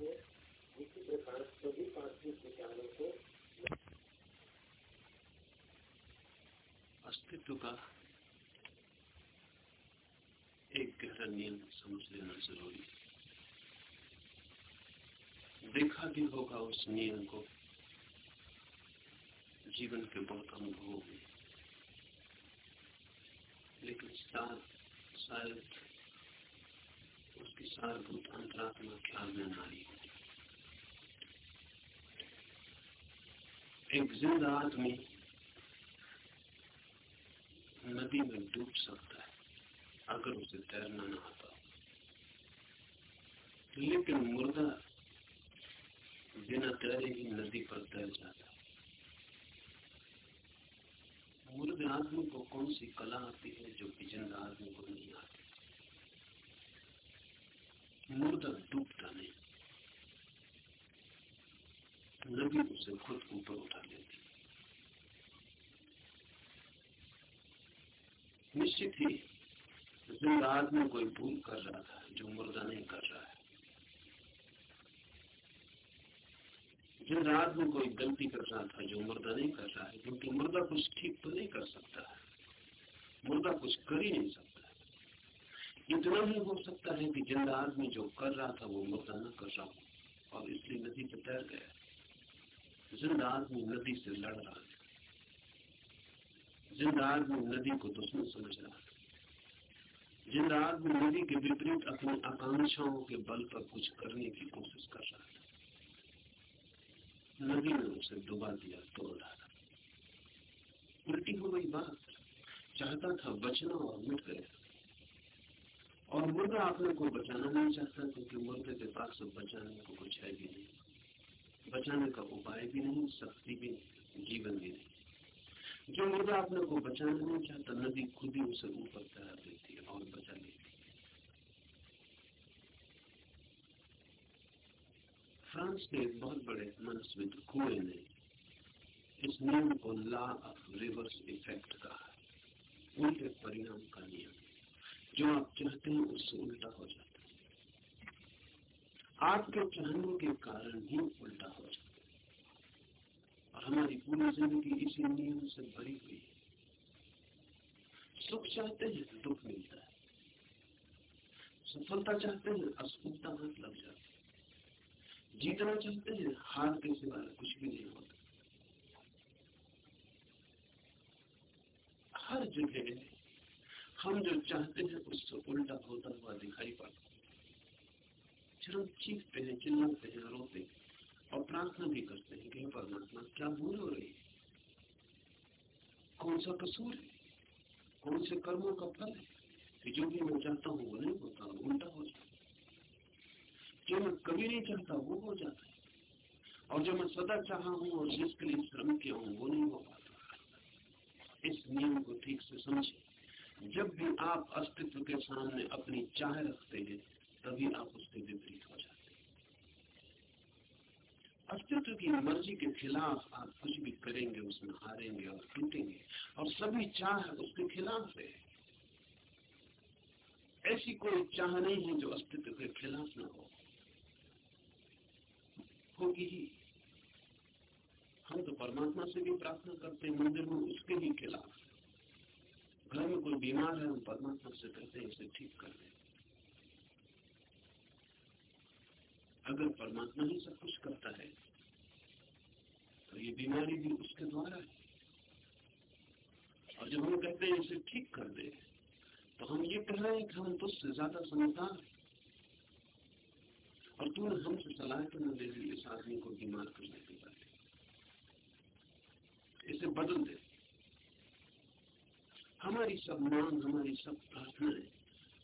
है अस्तित्व का एक गहरा नियम समझ लेना ज़रूरी देखा भी होगा उस नियम को। जीवन के बहुत अनुभव में लेकिन शायद सारभूत अंतरात्मा ख्याल में ना आई एक ज़िंदा आदमी नदी में डूब सकता है, अगर उसे तैरना ना आता। लेकिन मुर्दा बिना तैरे ही नदी पर तैर जाता मुर्दे आदमी को कौन सी कला आती है जो कि ज़िंदा आदमी को नहीं आती? मुर्दा डूबता नहीं नदी उसे खुद ऊपर उठा लेती निश्चित ही ज़िंदा आदमी कोई भूल कर रहा था जो मुर्दा नहीं कर रहा है ज़िंदा आदमी कोई गलती कर रहा था जो मुर्दा नहीं कर रहा है क्योंकि मुर्दा कुछ ठीक तो नहीं कर सकता है। मुर्दा कुछ कर ही नहीं सकता। इतना ही हो सकता है कि ज़िंदा आदमी जो कर रहा था वो मुर्दा न कर रहा हो, और इसलिए नदी पे तैर गया। ज़िंदा आदमी नदी से लड़ रहा है। ज़िंदा आदमी नदी को दुश्मन समझ रहा है। ज़िंदा आदमी नदी के विपरीत अपनी आकांक्षाओं के बल पर कुछ करने की कोशिश कर रहा था नदी ने उसे डुबा दिया, तोड़ डाला। उल्टी हो गई बात। चाहता था बचना और मिट गया। और मुर्दा अपने को बचाना नहीं चाहता, क्योंकि मुर्दे के पास से बचाने को कुछ है भी नहीं। बचाने का उपाय भी नहीं, शक्ति भी नहीं, जीवन भी नहीं। जो मुर्दा अपने को बचाना नहीं चाहता, नदी खुद ही उसे ऊपर तैरा देती है और बचा लेती फ्रांस के एक बहुत बड़े मनस्विद कुएँ ने इस नियम को लॉ ऑफ़ रिवर्स इफ़ेक्ट कहा। उनके परिणाम का नियम। जो आप चाहते हैं, उससे उल्टा हो जाता है। आपके चाहने के कारण ही उल्टा हो जाता है। और हमारी पूरी ज़िंदगी इसी नियम से भरी हुई है। सुख चाहते हैं दुख मिलता है। सफलता चाहते हैं, असफलता हाथ लग जाती है। जीतना चाहते हैं, हार के सिवा कुछ भी नहीं होता। हर जगह हम जो चाहते हैं उससे उल्टा होता हुआ दिखाई पड़ता जब हम चीखते हैं, चिल्लाते हैं, रोते और प्रार्थना भी करते हैं कि परमात्मा, क्या भूल हो रही है? कौन सा कसूर है? कौन से कर्मों का फल है? कि जो भी मैं चाहता हूँ वो नहीं होता उल्टा हो जाता जो मैं कभी नहीं चाहता, वो हो जाता है। और जो मैं सदा चाहा हूँ और जिसके लिए श्रम किया हूँ, वो नहीं हो पाता। इस नियम को ठीक से समझे जब भी आप अस्तित्व के सामने अपनी चाह रखते हैं, तभी आप उसके विपरीत हो जाते हैं। अस्तित्व की मर्ज़ी के खिलाफ आप कुछ भी करेंगे, उसमें हारेंगे और टूटेंगे, और सभी चाह उसके खिलाफ है। ऐसी कोई चाह नहीं है जो अस्तित्व के खिलाफ ना हो। होगी ही। हम तो परमात्मा से भी प्रार्थना करते हैं, मंदिर में उसके ही खिलाफ। घर में कोई बीमार है हम परमात्मा से कहते हैं इसे ठीक कर दे। अगर परमात्मा ही सब कुछ करता है तो ये बीमारी भी उसके द्वारा है। और जब हम कहते हैं इसे ठीक कर दे तो हम ये कह रहे हैं कि हम तुझसे ज़्यादा समझदार हैं। और तूने हमसे सलाह तो न दे दी इस आदमी को बीमार करने के बाद। इसे बदल दे। हमारी सब मांग, हमारी सब प्रार्थनाएँ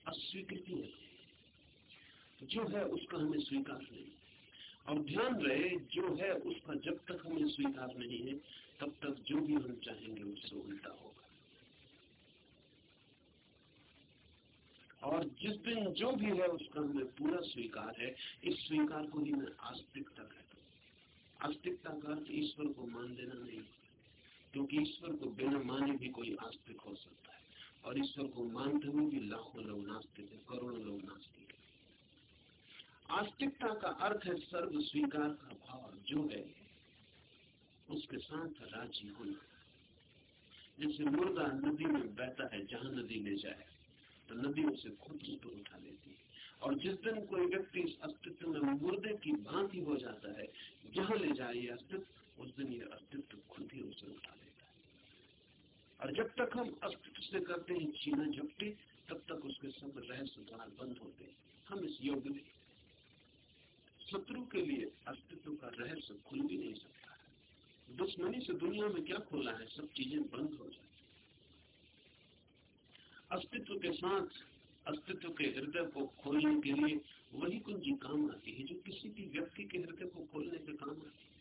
अस्वीकृति है। जो है उसका हमें स्वीकार नहीं। और ध्यान रहे, जो है उसका जब तक हमें स्वीकार नहीं है, तब तक जो भी हम चाहेंगे उससे उल्टा होगा। और जिस दिन जो भी है उसका हमें पूरा स्वीकार है, इस स्वीकार को ही मैं आस्तिकता कहता हूँ। आस्तिकता का अर्थ ईश्वर को मान देना नहीं। क्योंकि ईश्वर को बिना माने भी कोई आस्तिक हो सकता है। और ईश्वर को मानते हुए भी लाखों लोग नास्तिक है, करोड़ों लोग नास्तिक है। आस्तिकता का अर्थ है सर्व स्वीकार का भाव जो है, उसके साथ राज़ी होना। जैसे मुर्दा नदी में बहता है, जहाँ नदी ले जाए तो नदी उसे खुद ऊपर उठा लेती है। और जिस दिन कोई व्यक्ति इस अस्तित्व में मुर्दे की भांति हो जाता है, जहाँ ले जाए ये अस्तित्व, उस दिन ये अस्तित्व खुद ही उसे उठा और जब तक हम अस्तित्व से करते हैं चीना झपटी, तब तक उसके सब रहस्य द्वार बंद होते हैं हम इस योग में शत्रु के लिए अस्तित्व का रहस्य खुल भी नहीं सकता दुश्मनी से दुनिया में क्या खोला है? सब चीज़ें बंद हो जाती अस्तित्व के साथ, अस्तित्व के हृदय को खोलने के लिए वही कुंजी काम आती है, जो किसी भी व्यक्ति के हृदय को खोलने के काम आती है।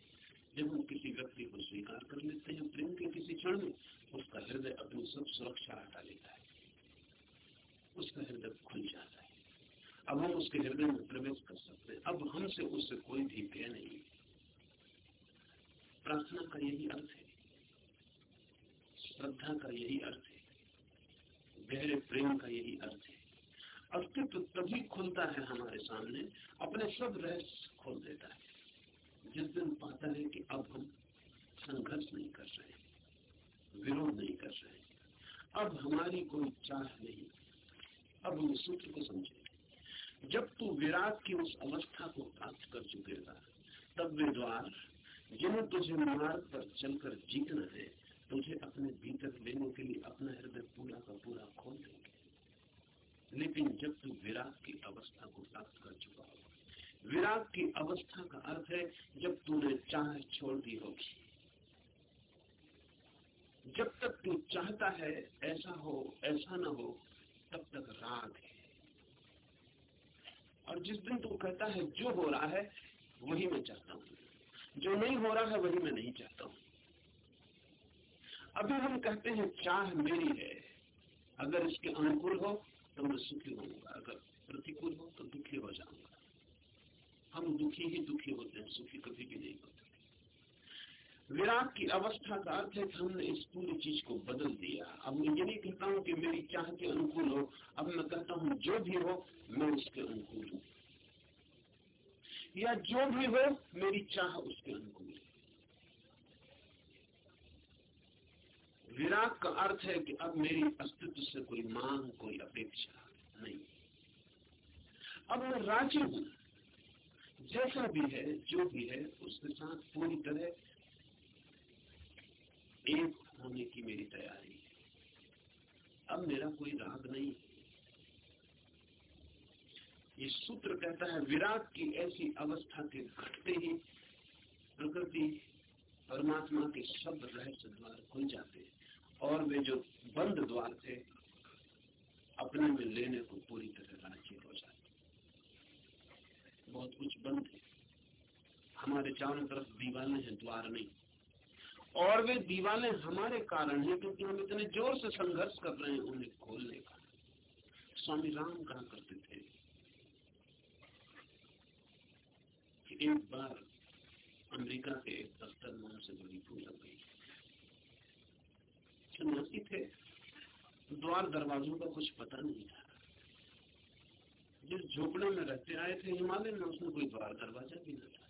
जब हम किसी व्यक्ति को स्वीकार कर लेते हैं, प्रेम के किसी क्षण में, उसका हृदय अपनी सब सुरक्षा हटा लेता है। उसका हृदय खुल जाता है। अब हम उसके हृदय में प्रवेश कर सकते हैं। अब हमसे उससे कोई भी भय नहीं प्रार्थना का यही अर्थ है। श्रद्धा का यही अर्थ है। गहरे प्रेम का यही अर्थ है। अस्तित्व तभी खुलता है हमारे सामने, अपने सब रहस्य खोल देता है। जिस दिन पाता है कि अब हम संघर्ष नहीं कर रहे विरोध नहीं कर रहे अब हमारी कोई चाह नहीं, अब हम सूत्र को समझे जब तू विराट की उस अवस्था को प्राप्त कर चुकेगा, तब वे द्वार जिन्हें तुझे मार्ग पर चलकर जीतना है, तुझे अपने भीतर लेने के लिए अपना हृदय पूरा का पूरा खोल देंगे। लेकिन जब तू विराग की अवस्था को प्राप्त कर चुका विराग की अवस्था का अर्थ है, जब तूने चाह छोड़ दी होगी। जब तक तू चाहता है, ऐसा हो, ऐसा ना हो, तब तक राग है। और जिस दिन तू कहता है, जो हो रहा है, वही मैं चाहता हूँ। जो नहीं हो रहा है, वही मैं नहीं चाहता हूँ। अभी हम कहते हैं, चाह मेरी है। अगर इसके अनुकूल हो तो मैं सुखी होऊँगा। अगर प्रतिकूल हो तो दुखी हो जाऊँगा। हम दुखी ही दुखी होते हैं, सुखी कभी भी नहीं होते। विराट की अवस्था का अर्थ है कि हमने इस पूरी चीज़ को बदल दिया। अब मैं ये नहीं कहता हूँ कि मेरी चाह के अनुकूल हो। अब मैं कहता हूँ, जो भी हो, मैं उसके अनुकूल हूँ। या जो भी हो, मेरी चाह उसके अनुकूल है। विराट का अर्थ है कि अब मेरी अस्तित्व से कोई मांग, कोई अपेक्षा नहीं। अब मैं राज़ी हूँ। जैसा भी है, जो भी है, उसके साथ पूरी तरह एक होने की मेरी तैयारी है। अब मेरा कोई राग नहीं। ये सूत्र कहता है विराट की ऐसी अवस्था के घटते ही प्रकृति परमात्मा के शब्द रहस्य द्वार खुल जाते हैं और वे जो बंद द्वार थे, अपने में लेने को पूरी तरह राज़ी हो जाते बहुत कुछ बंद है। हमारे चारों तरफ़ दीवाने हैं, द्वार नहीं। और वे दीवाने हमारे कारण हैं, क्योंकि हम इतने ज़ोर से संघर्ष कर रहे हैं उन्हें खोलने का। स्वामी राम कहा करते थे कि एक बार अमेरिका के एक दफ्तर में उनसे बड़ी भूल गई थे। द्वार दरवाजों का कुछ पता नहीं था। जिस झोपड़े में रहते, आए थे हिमालय में, उसमें कोई द्वार, दरवाज़ा भी न था।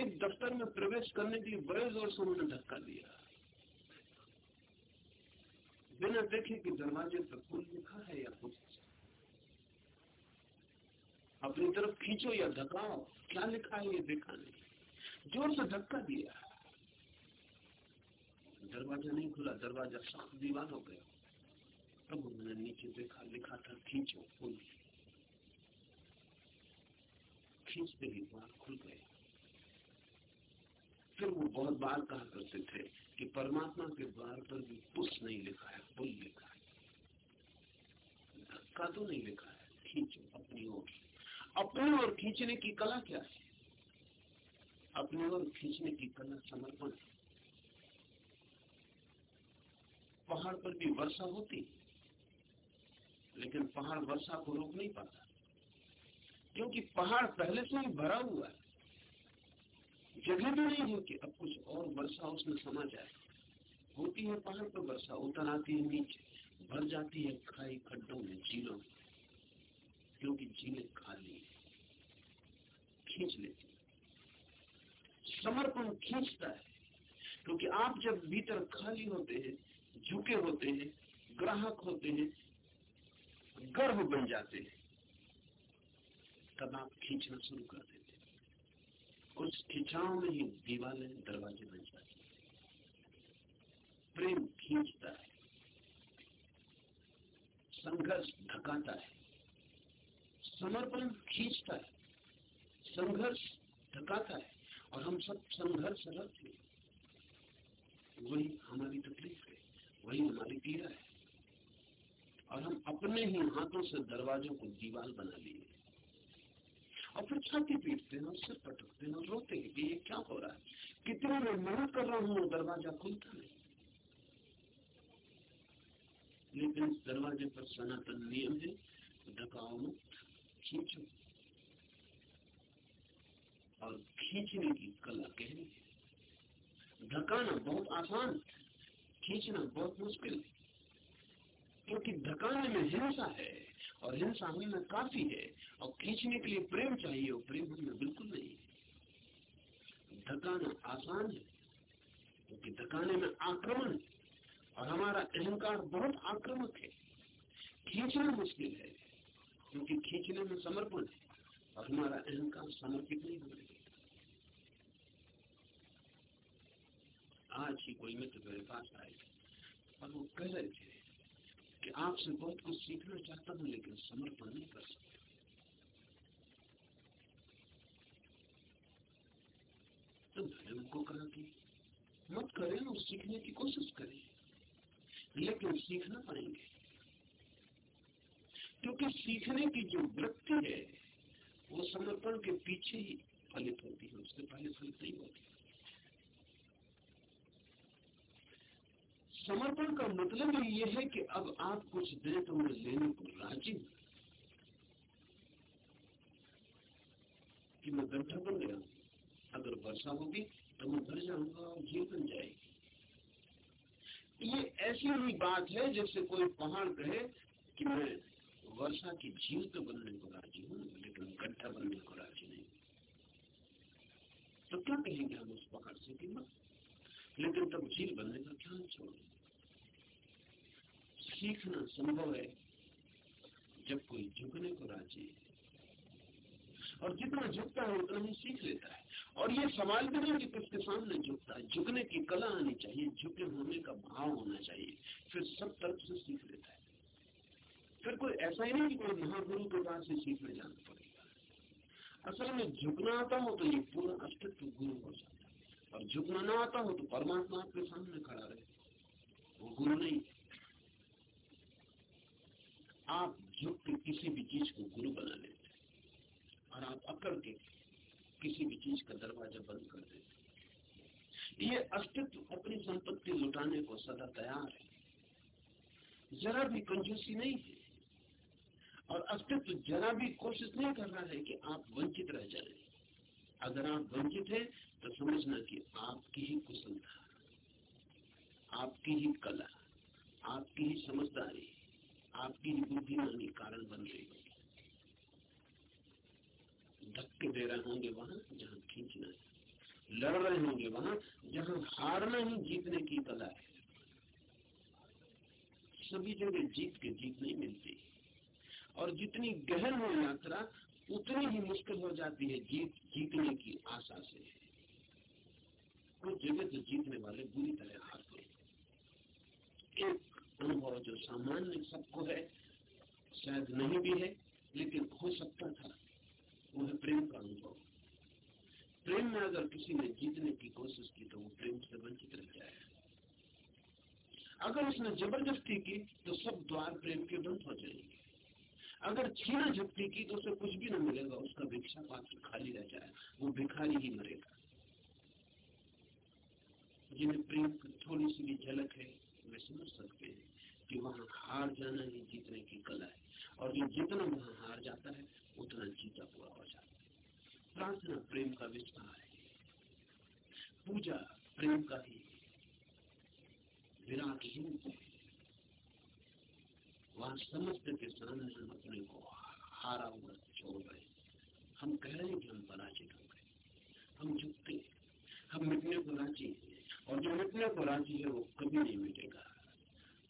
एक दफ्तर में प्रवेश करने के बड़े ज़ोर से उन्होंने धक्का दिया। बिना देखे कि दरवाजे पर कुल लिखा है या कुछ। अपनी तरफ़ खींचो या धकाओ, क्या लिखा है ये देखा नहीं। ज़ोर से धक्का दिया। दरवाज़ा नहीं खुला, दरवाज़ा साफ़ दीवार हो गया। तब उन्होंने नीचे देखा लिखा था खींचो पुल खींचते ही द्वार खुल गए फिर वो बहुत बार कहा करते थे कि परमात्मा के द्वार पर भी पुष नहीं लिखा है पुल लिखा है। धक्का तो नहीं लिखा है खींचो अपनी ओर अपनी ओर खींचने की कला क्या है? अपनी ओर खींचने की कला समर्पण। है पहाड़ पर भी वर्षा होती। लेकिन पहाड़ वर्षा को रोक नहीं पाता। क्योंकि पहाड़ पहले से ही भरा हुआ है। जगह भी नहीं है कि अब कुछ और वर्षा उसमें समा जाए। होती है पहाड़ पर वर्षा, उतर आती है नीचे। भर जाती है खाई खड्डों में, झीलों में। क्योंकि झीलें खाली खींच लेती समर्पण खींचता है। क्योंकि आप जब भीतर खाली होते हैं, झुके होते हैं, ग्राहक होते हैं गर्भ बन जाते हैं। तब आप खींचना शुरू कर देते हैं। उस खिंचाव में ही दीवाले दरवाजे बन जाती प्रेम खींचता है। संघर्ष ढकाता है। समर्पण खींचता है। संघर्ष ढकाता है। और हम सब संघर्ष रखते हैं। वही हमारी तकलीफ़ है। वही हमारी पीड़ा है। और हम अपने ही हाथों से दरवाजों को दीवार बना लिए। और फिर छाती पीटते हैं, सिर पटकते हैं रोते हैं कि ये क्या हो रहा है? कितने मैं मेहनत कर रहा हूँ, दरवाज़ा खुलता नहीं लेकिन इस दरवाजे पर सनातन नियम है ढकाओ मुक्त खींचो। और खींचने की कला कहनी है। ढकाना बहुत आसान खींचना बहुत मुश्किल क्योंकि ढकाने में हिंसा है और हिंसा हमें काफ़ी है। और खींचने के लिए प्रेम चाहिए और प्रेम हमें बिल्कुल नहीं ढकाना आसान है, क्योंकि ढकाने में आक्रमण और हमारा अहंकार बहुत आक्रमक है। खींचना मुश्किल है, क्योंकि खींचने में समर्पण है और हमारा अहंकार समर्पित नहीं हो होने आज ही कोई मित्र मेरे पास आए और वो कह रहे थे कि आपसे बहुत कुछ सीखना चाहता हूँ लेकिन समर्पण नहीं कर सकता। तो मैंने उनको कहा कि मत करें और सीखने की कोशिश करें, लेकिन सीखना पड़ेंगे। क्योंकि सीखने की जो वृत्ति है, वो समर्पण के पीछे ही फलित होती है उसके पहले फलित नहीं होती। समर्पण का मतलब ही ये है कि अब आप कुछ दें तो मैं लेने को राज़ी कि मैं गड्ढा बन गया, अगर वर्षा होगी तो मैं भर जाऊँगा और झील बन जाएगी। ये ऐसी ही बात है जैसे कोई पहाड़ कहे कि मैं वर्षा की झील तो बनने को राज़ी हूँ, लेकिन गड्ढा बनने को राज़ी नहीं तो क्या कहेंगे हम उस पहाड़ से कि मत? लेकिन तब झील बनने का क्या छोड़ सीखना संभव है जब कोई झुकने को राज़ी है। और जितना झुकता है, उतना ही सीख लेता है। और ये सवाल भी नहीं कि किसके सामने झुकता है? झुकने की कला आनी चाहिए, झुके होने का भाव होना चाहिए। फिर सब तरफ़ से सीख लेता है। फिर कोई ऐसा ही नहीं कि कोई महागुरु के पास ही सीखने जाना पड़ेगा। असल में झुकना आता हो तो ये पूरा अस्तित्व गुरु हो जाता है। और झुकना ना आता हो तो परमात्मा आपके सामने खड़ा रहे। वो गुरु नहीं। आप झुक के किसी भी चीज़ को गुरु बना लेते और आप अकड़ के किसी भी चीज़ का दरवाज़ा बंद कर देते ये अस्तित्व अपनी संपत्ति लुटाने को सदा तैयार है। जरा भी कंजूसी नहीं है। और अस्तित्व जरा भी कोशिश नहीं कर रहा है कि आप वंचित रह जाएँ। अगर आप वंचित हैं तो समझना कि आपकी ही कुशलता, आपकी ही कला, आपकी ही समझदारी, आपकी ही बुद्धिमानी कारण बन रही होगी। धक्के दे रहे होंगे वहाँ जहाँ खींचना है। लड़ रहे होंगे वहाँ जहाँ हारना ही जीतने की कला है। सभी जगह जीत के जीत नहीं मिलती। और जितनी गहन हो यात्रा उतनी ही मुश्किल हो जाती है जीत, जीतने की आशा से। कुछ जगह तो जीतने वाले बुरी तरह हार गए। एक अनुभव जो सामान्य सबको है, शायद नहीं भी है, लेकिन हो सकता था, वो है प्रेम का अनुभव। प्रेम में अगर किसी ने जीतने की कोशिश की तो वो प्रेम से वंचित रह जाएगा अगर उसने ज़बरदस्ती की तो सब द्वार प्रेम के बंद हो जाएँगे। अगर छीना झपटी की तो उसे कुछ भी ना मिलेगा, उसका भिक्षा पात्र खाली रह जाए, वो भिखारी ही मरेगा। जिन्हें प्रेम की थोड़ी सी भी झलक है, वे समझ सकते हैं कि वहाँ हार जाना ही जीतने की कला है। और जो जितना वहाँ हार जाता है, उतना जीता हुआ हो जाता है। प्रार्थना प्रेम का विस्तार है। पूजा प्रेम का ही विराट रूप है। वहाँ समस्त के सामने हम अपने को हारा हुआ छोड़ रहे हम कह रहे हैं कि हम पराजित हो गए हम झुकते हम मिटने को राज़ी और जो मिटने को राज़ी है वो कभी नहीं मिटेगा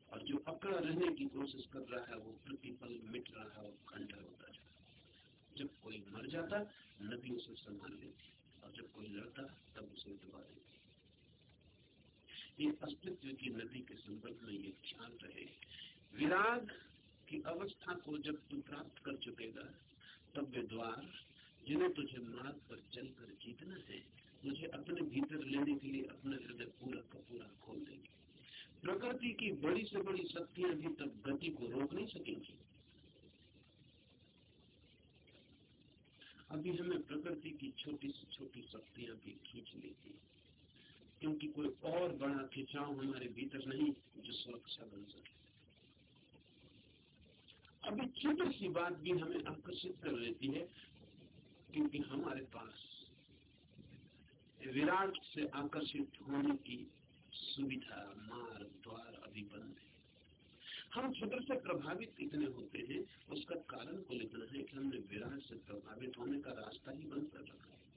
और जो अकड़ा रहने की कोशिश कर रहा है वो प्रतिपल मिट रहा है और खंडर होता जाता जब कोई मर जाता नदी उसे संभाल लेती और जब कोई लड़ता तब उसे डुबा देती ये अस्तित्व की नदी के संदर्भ में ये ख्याल रहे विराग की अवस्था को जब तू प्राप्त कर चुकेगा, तब वे द्वार, जिन्हें तुझे मार्ग पर चलकर जीतना है, मुझे अपने भीतर लेने के लिए अपना हृदय पूरा का पूरा खोल देंगे। प्रकृति की बड़ी से बड़ी शक्तियाँ भी तब गति को रोक नहीं सकेंगी। अभी हमें प्रकृति की छोटी से छोटी शक्तियाँ भी खींच लेती क्योंकि कोई और बड़ा खिंचाव हमारे भीतर नहीं जो सुरक्षा बन सके। अभी छोटी सी बात भी हमें आकर्षित कर लेती है क्योंकि हमारे पास विराट से आकर्षित होने की सुविधा, मार्ग, द्वार अभी बंद है। हम क्षुद्र से प्रभावित इतने होते हैं, उसका कारण को लिखना है कि हमने विराट से प्रभावित होने का रास्ता ही बंद कर रखा है।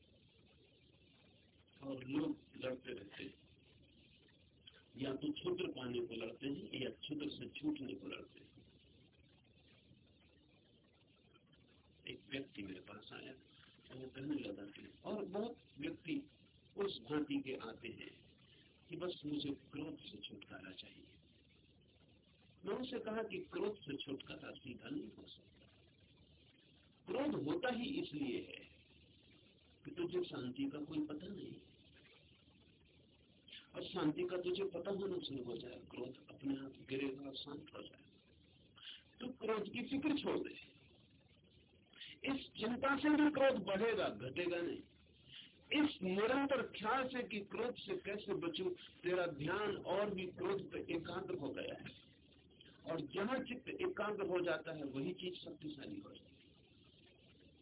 और लोग लड़ते रहते हैं। या तो क्षुद्र पाने को लड़ते हैं, या क्षुद्र से छूटने को लड़ते हैं एक व्यक्ति मेरे पास आया और वो कहने लगा और बहुत व्यक्ति उस भांति के आते हैं कि बस मुझे क्रोध से छुटकारा चाहिए। मैं उसे कहा कि क्रोध से छुटकारा सीधा नहीं हो सकता। क्रोध होता ही इसलिए है कि तुझे शांति का कोई पता नहीं। और शांति का तुझे पता होना शुरू हो जाए, क्रोध अपने आप गिरेगा और शांत हो जाए। तो क्रोध की फ़िक्र छोड़ दे। इस चिंता से भी क्रोध बढ़ेगा, घटेगा नहीं। इस निरंतर ख्याल से कि क्रोध से कैसे बचू, तेरा ध्यान और भी क्रोध पर एकाग्र हो गया है। और जहाँ चित्त एकाग्र हो जाता है, वही चीज़ शक्तिशाली हो जाती है।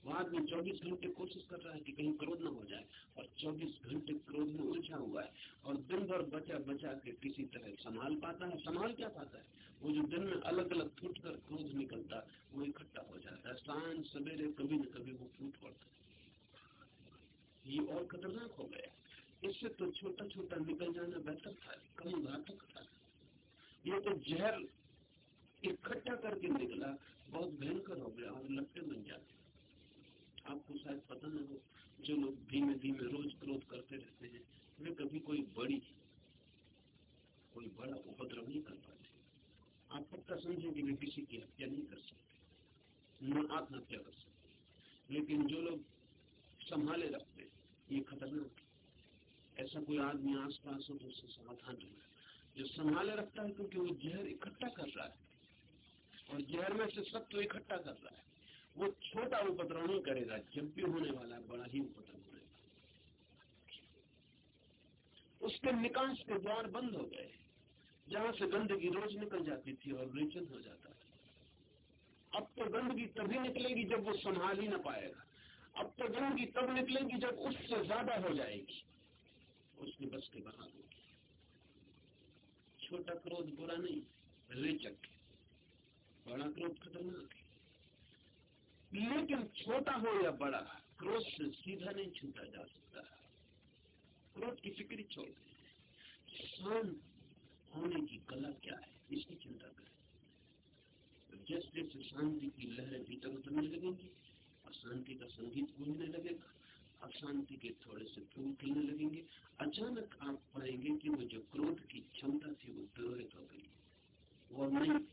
वहाँ आदमी चौबीस घंटे कोशिश कर रहा है कि कहीं क्रोध न हो जाए और चौबीस घंटे क्रोध में उलझा हुआ है और दिन भर बचा बचा के किसी तरह संभाल पाता है। संभाल क्या पाता है? वो जो दिन में अलग अलग फूट कर क्रोध निकलता, वो इकट्ठा हो जाता है। साँझ, सवेरे कभी न कभी वो फूट पड़ता है। ये और खतरनाक हो गया। इससे तो छोटा छोटा निकल जाना बेहतर था, कम घातक था। ये तो जहर इकट्ठा करके निकला, बहुत भयंकर हो गया और लपटे बन जाते आपको शायद पता न हो, जो लोग धीमे धीमे रोज क्रोध करते रहते हैं वे कभी कोई बड़ी कोई बड़ा उपद्रव नहीं कर पाते। आप पक्का समझे वे किसी की हत्या नहीं कर सकते, न आत्महत्या कर सकते। लेकिन जो लोग संभाले रखते ये खतरनाक ऐसा कोई आदमी आस पास हो तो उससे सावधान रहना जो संभाले रखता है, क्योंकि वो जहर इकट्ठा कर रहा है, और जहर में से सत्व इकट्ठा कर रहा है। वो छोटा उपद्रव नहीं करेगा, जब भी होने वाला बड़ा ही उपद्रव करेगा। उसके निकास के द्वार बंद हो गए। जहाँ से गंदगी रोज निकल जाती थी और रेचन हो जाता था। अब तो गंदगी तभी निकलेगी जब वो संभाल ही ना पाएगा। अब तो गंदगी तब निकलेगी जब उससे ज़्यादा हो जाएगी। उसके बस के बाहर होगी। छोटा क्रोध बुरा नहीं, रेचक। बड़ा क्रोध खतरनाक है। लेकिन छोटा हो या बड़ा, क्रोध से सीधा नहीं छूटा जा सकता। क्रोध की फिक्री छोड़ शांत होने की कला क्या है, इसकी चिंता करें। जैसे जैसे शांति की लहरें भीतर उतरने लगेंगी, और शांति का संगीत गूंजने लगेगा अशांति के थोड़े से फूल खिलने लगेंगे, अचानक आप पाएँगे कि वो जो क्रोध की क्षमता थी, वो तिरोहित हो गई। वो नहीं,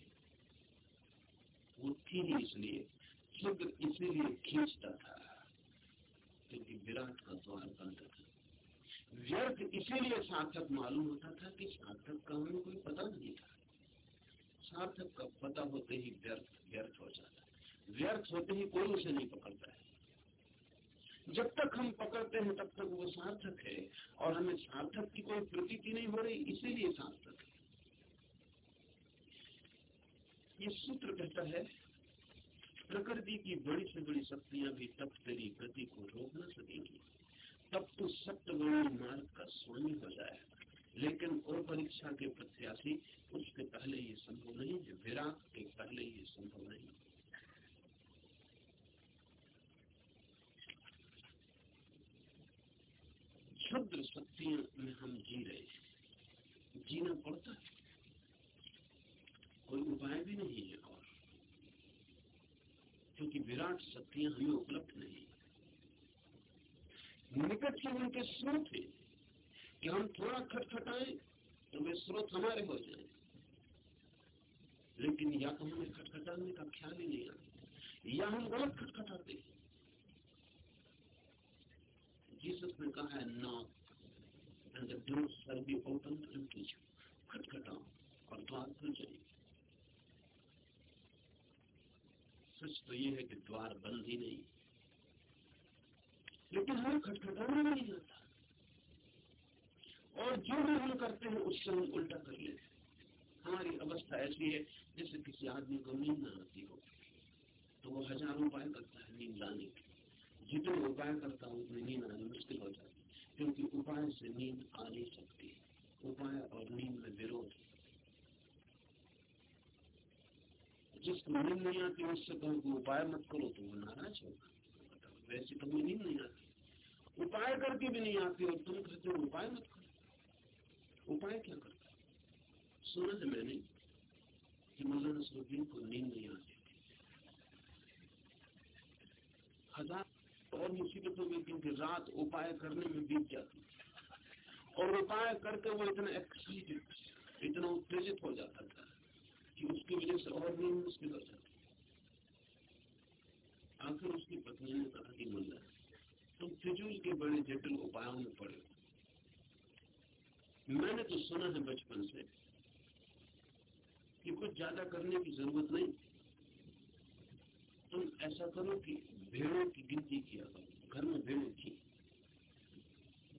वो थी इसलिए शुद्ध इसीलिए खींचता था, क्योंकि विराट का द्वार बंद था। व्यर्थ इसीलिए सार्थक मालूम होता था कि सार्थक का हमें कोई पता नहीं था। सार्थक का पता होते ही व्यर्थ व्यर्थ हो जाता है। व्यर्थ होते ही कोई उसे नहीं पकड़ता है। जब तक हम पकड़ते हैं, तब तक वो सार्थक है, और हमें सार्थक की कोई प्रतीति नहीं हो रही, इसीलिए सार्थक है। ये सूत्र कहता है प्रकृति की बड़ी से बड़ी शक्तियाँ भी तब तेरी गति को रोक न सकेंगी। तब तो सप्तवर्णी मार्ग का स्वामी हो जाए लेकिन और परीक्षा के प्रत्याशी, उसके पहले ये संभव नहीं है विराट के पहले ये संभव नहीं। क्षुद्र शक्तियों में हम जी रहे हैं। जीना पड़ता है। कोई उपाय भी नहीं है और क्योंकि विराट शक्तियाँ हमें उपलब्ध नहीं निकट से उनके स्रोत है। कि हम थोड़ा खटखटाएँ तो वे स्रोत हमारे हो जाए। लेकिन या तो हमें खटखटाने का ख्याल ही नहीं आता, या हम गलत खटखटाते हैं। जीसस ने कहा है knock and the door shall open you खटखटाओ और द्वार खुल जाएँगे सच तो ये है कि द्वार बंद ही नहीं। लेकिन हमें खटखटाना नहीं आता और जो भी हम करते हैं, उससे हम उल्टा कर लेते हमारी अवस्था ऐसी है, जैसे किसी आदमी को नींद न आती हो तो वो हज़ारों उपाय करता है नींद लाने के जितने उपाय करता हूँ, उतनी नींद आनी मुश्किल हो जाती क्योंकि उपाय से नींद आ नहीं सकती। उपाय और नींद में विरोध जिसको नींद नहीं आती, उससे कहो कि उपाय मत करो तो वो नाराज़ होगा वैसे तो मुझे नींद नहीं आती। उपाय करके भी नहीं आती, और तुम कहते हो उपाय मत करो। उपाय क्या करता सुना है मैंने कि मुल्ला नसरुद्दीन को नींद नहीं आती। हज़ार और मुसीबतों में क्योंकि रात उपाय करने में बीत जाती। और उपाय करके वो इतना एक्साइटेड इतना उत्तेजित हो जाता था। कि उसकी वजह से और नींद मुश्किल हो जाती आखिर उसकी पत्नी ने कहा कि मुल्ला तुम फिजूल के बड़े जटिल उपायों में पड़े मैंने तो सुना है बचपन से कि कुछ ज़्यादा करने की ज़रूरत नहीं। तुम ऐसा करो कि भेड़ों की गिनती किया करो। घर में भेड़ें थी।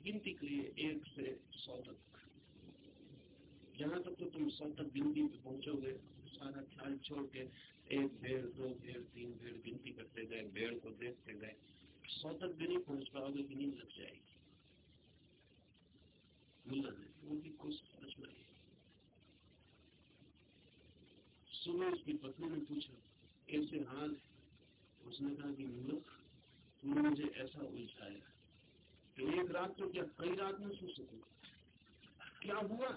गिनती के लिए एक से सौ तक जहाँ तक तो तुम सौ तक गिनती पे पहुंचोगे। सारा ख्याल छोड़ के एक भेड़ दो भेड़ तीन भेड़ गिनती करते गए भेड़ को देखते गए। सौ तक भी नहीं पहुँच पाओगे कि नींद लग जाएगी। उनकी कोशिश आजमाई सुबह उसकी पत्नी ने पूछा, कैसे हाल है? उसने कहा कि मूर्ख तुमने मुझे ऐसा उलझाया। कि एक रात तो क्या कई रात में सो सकूँगा क्या हुआ?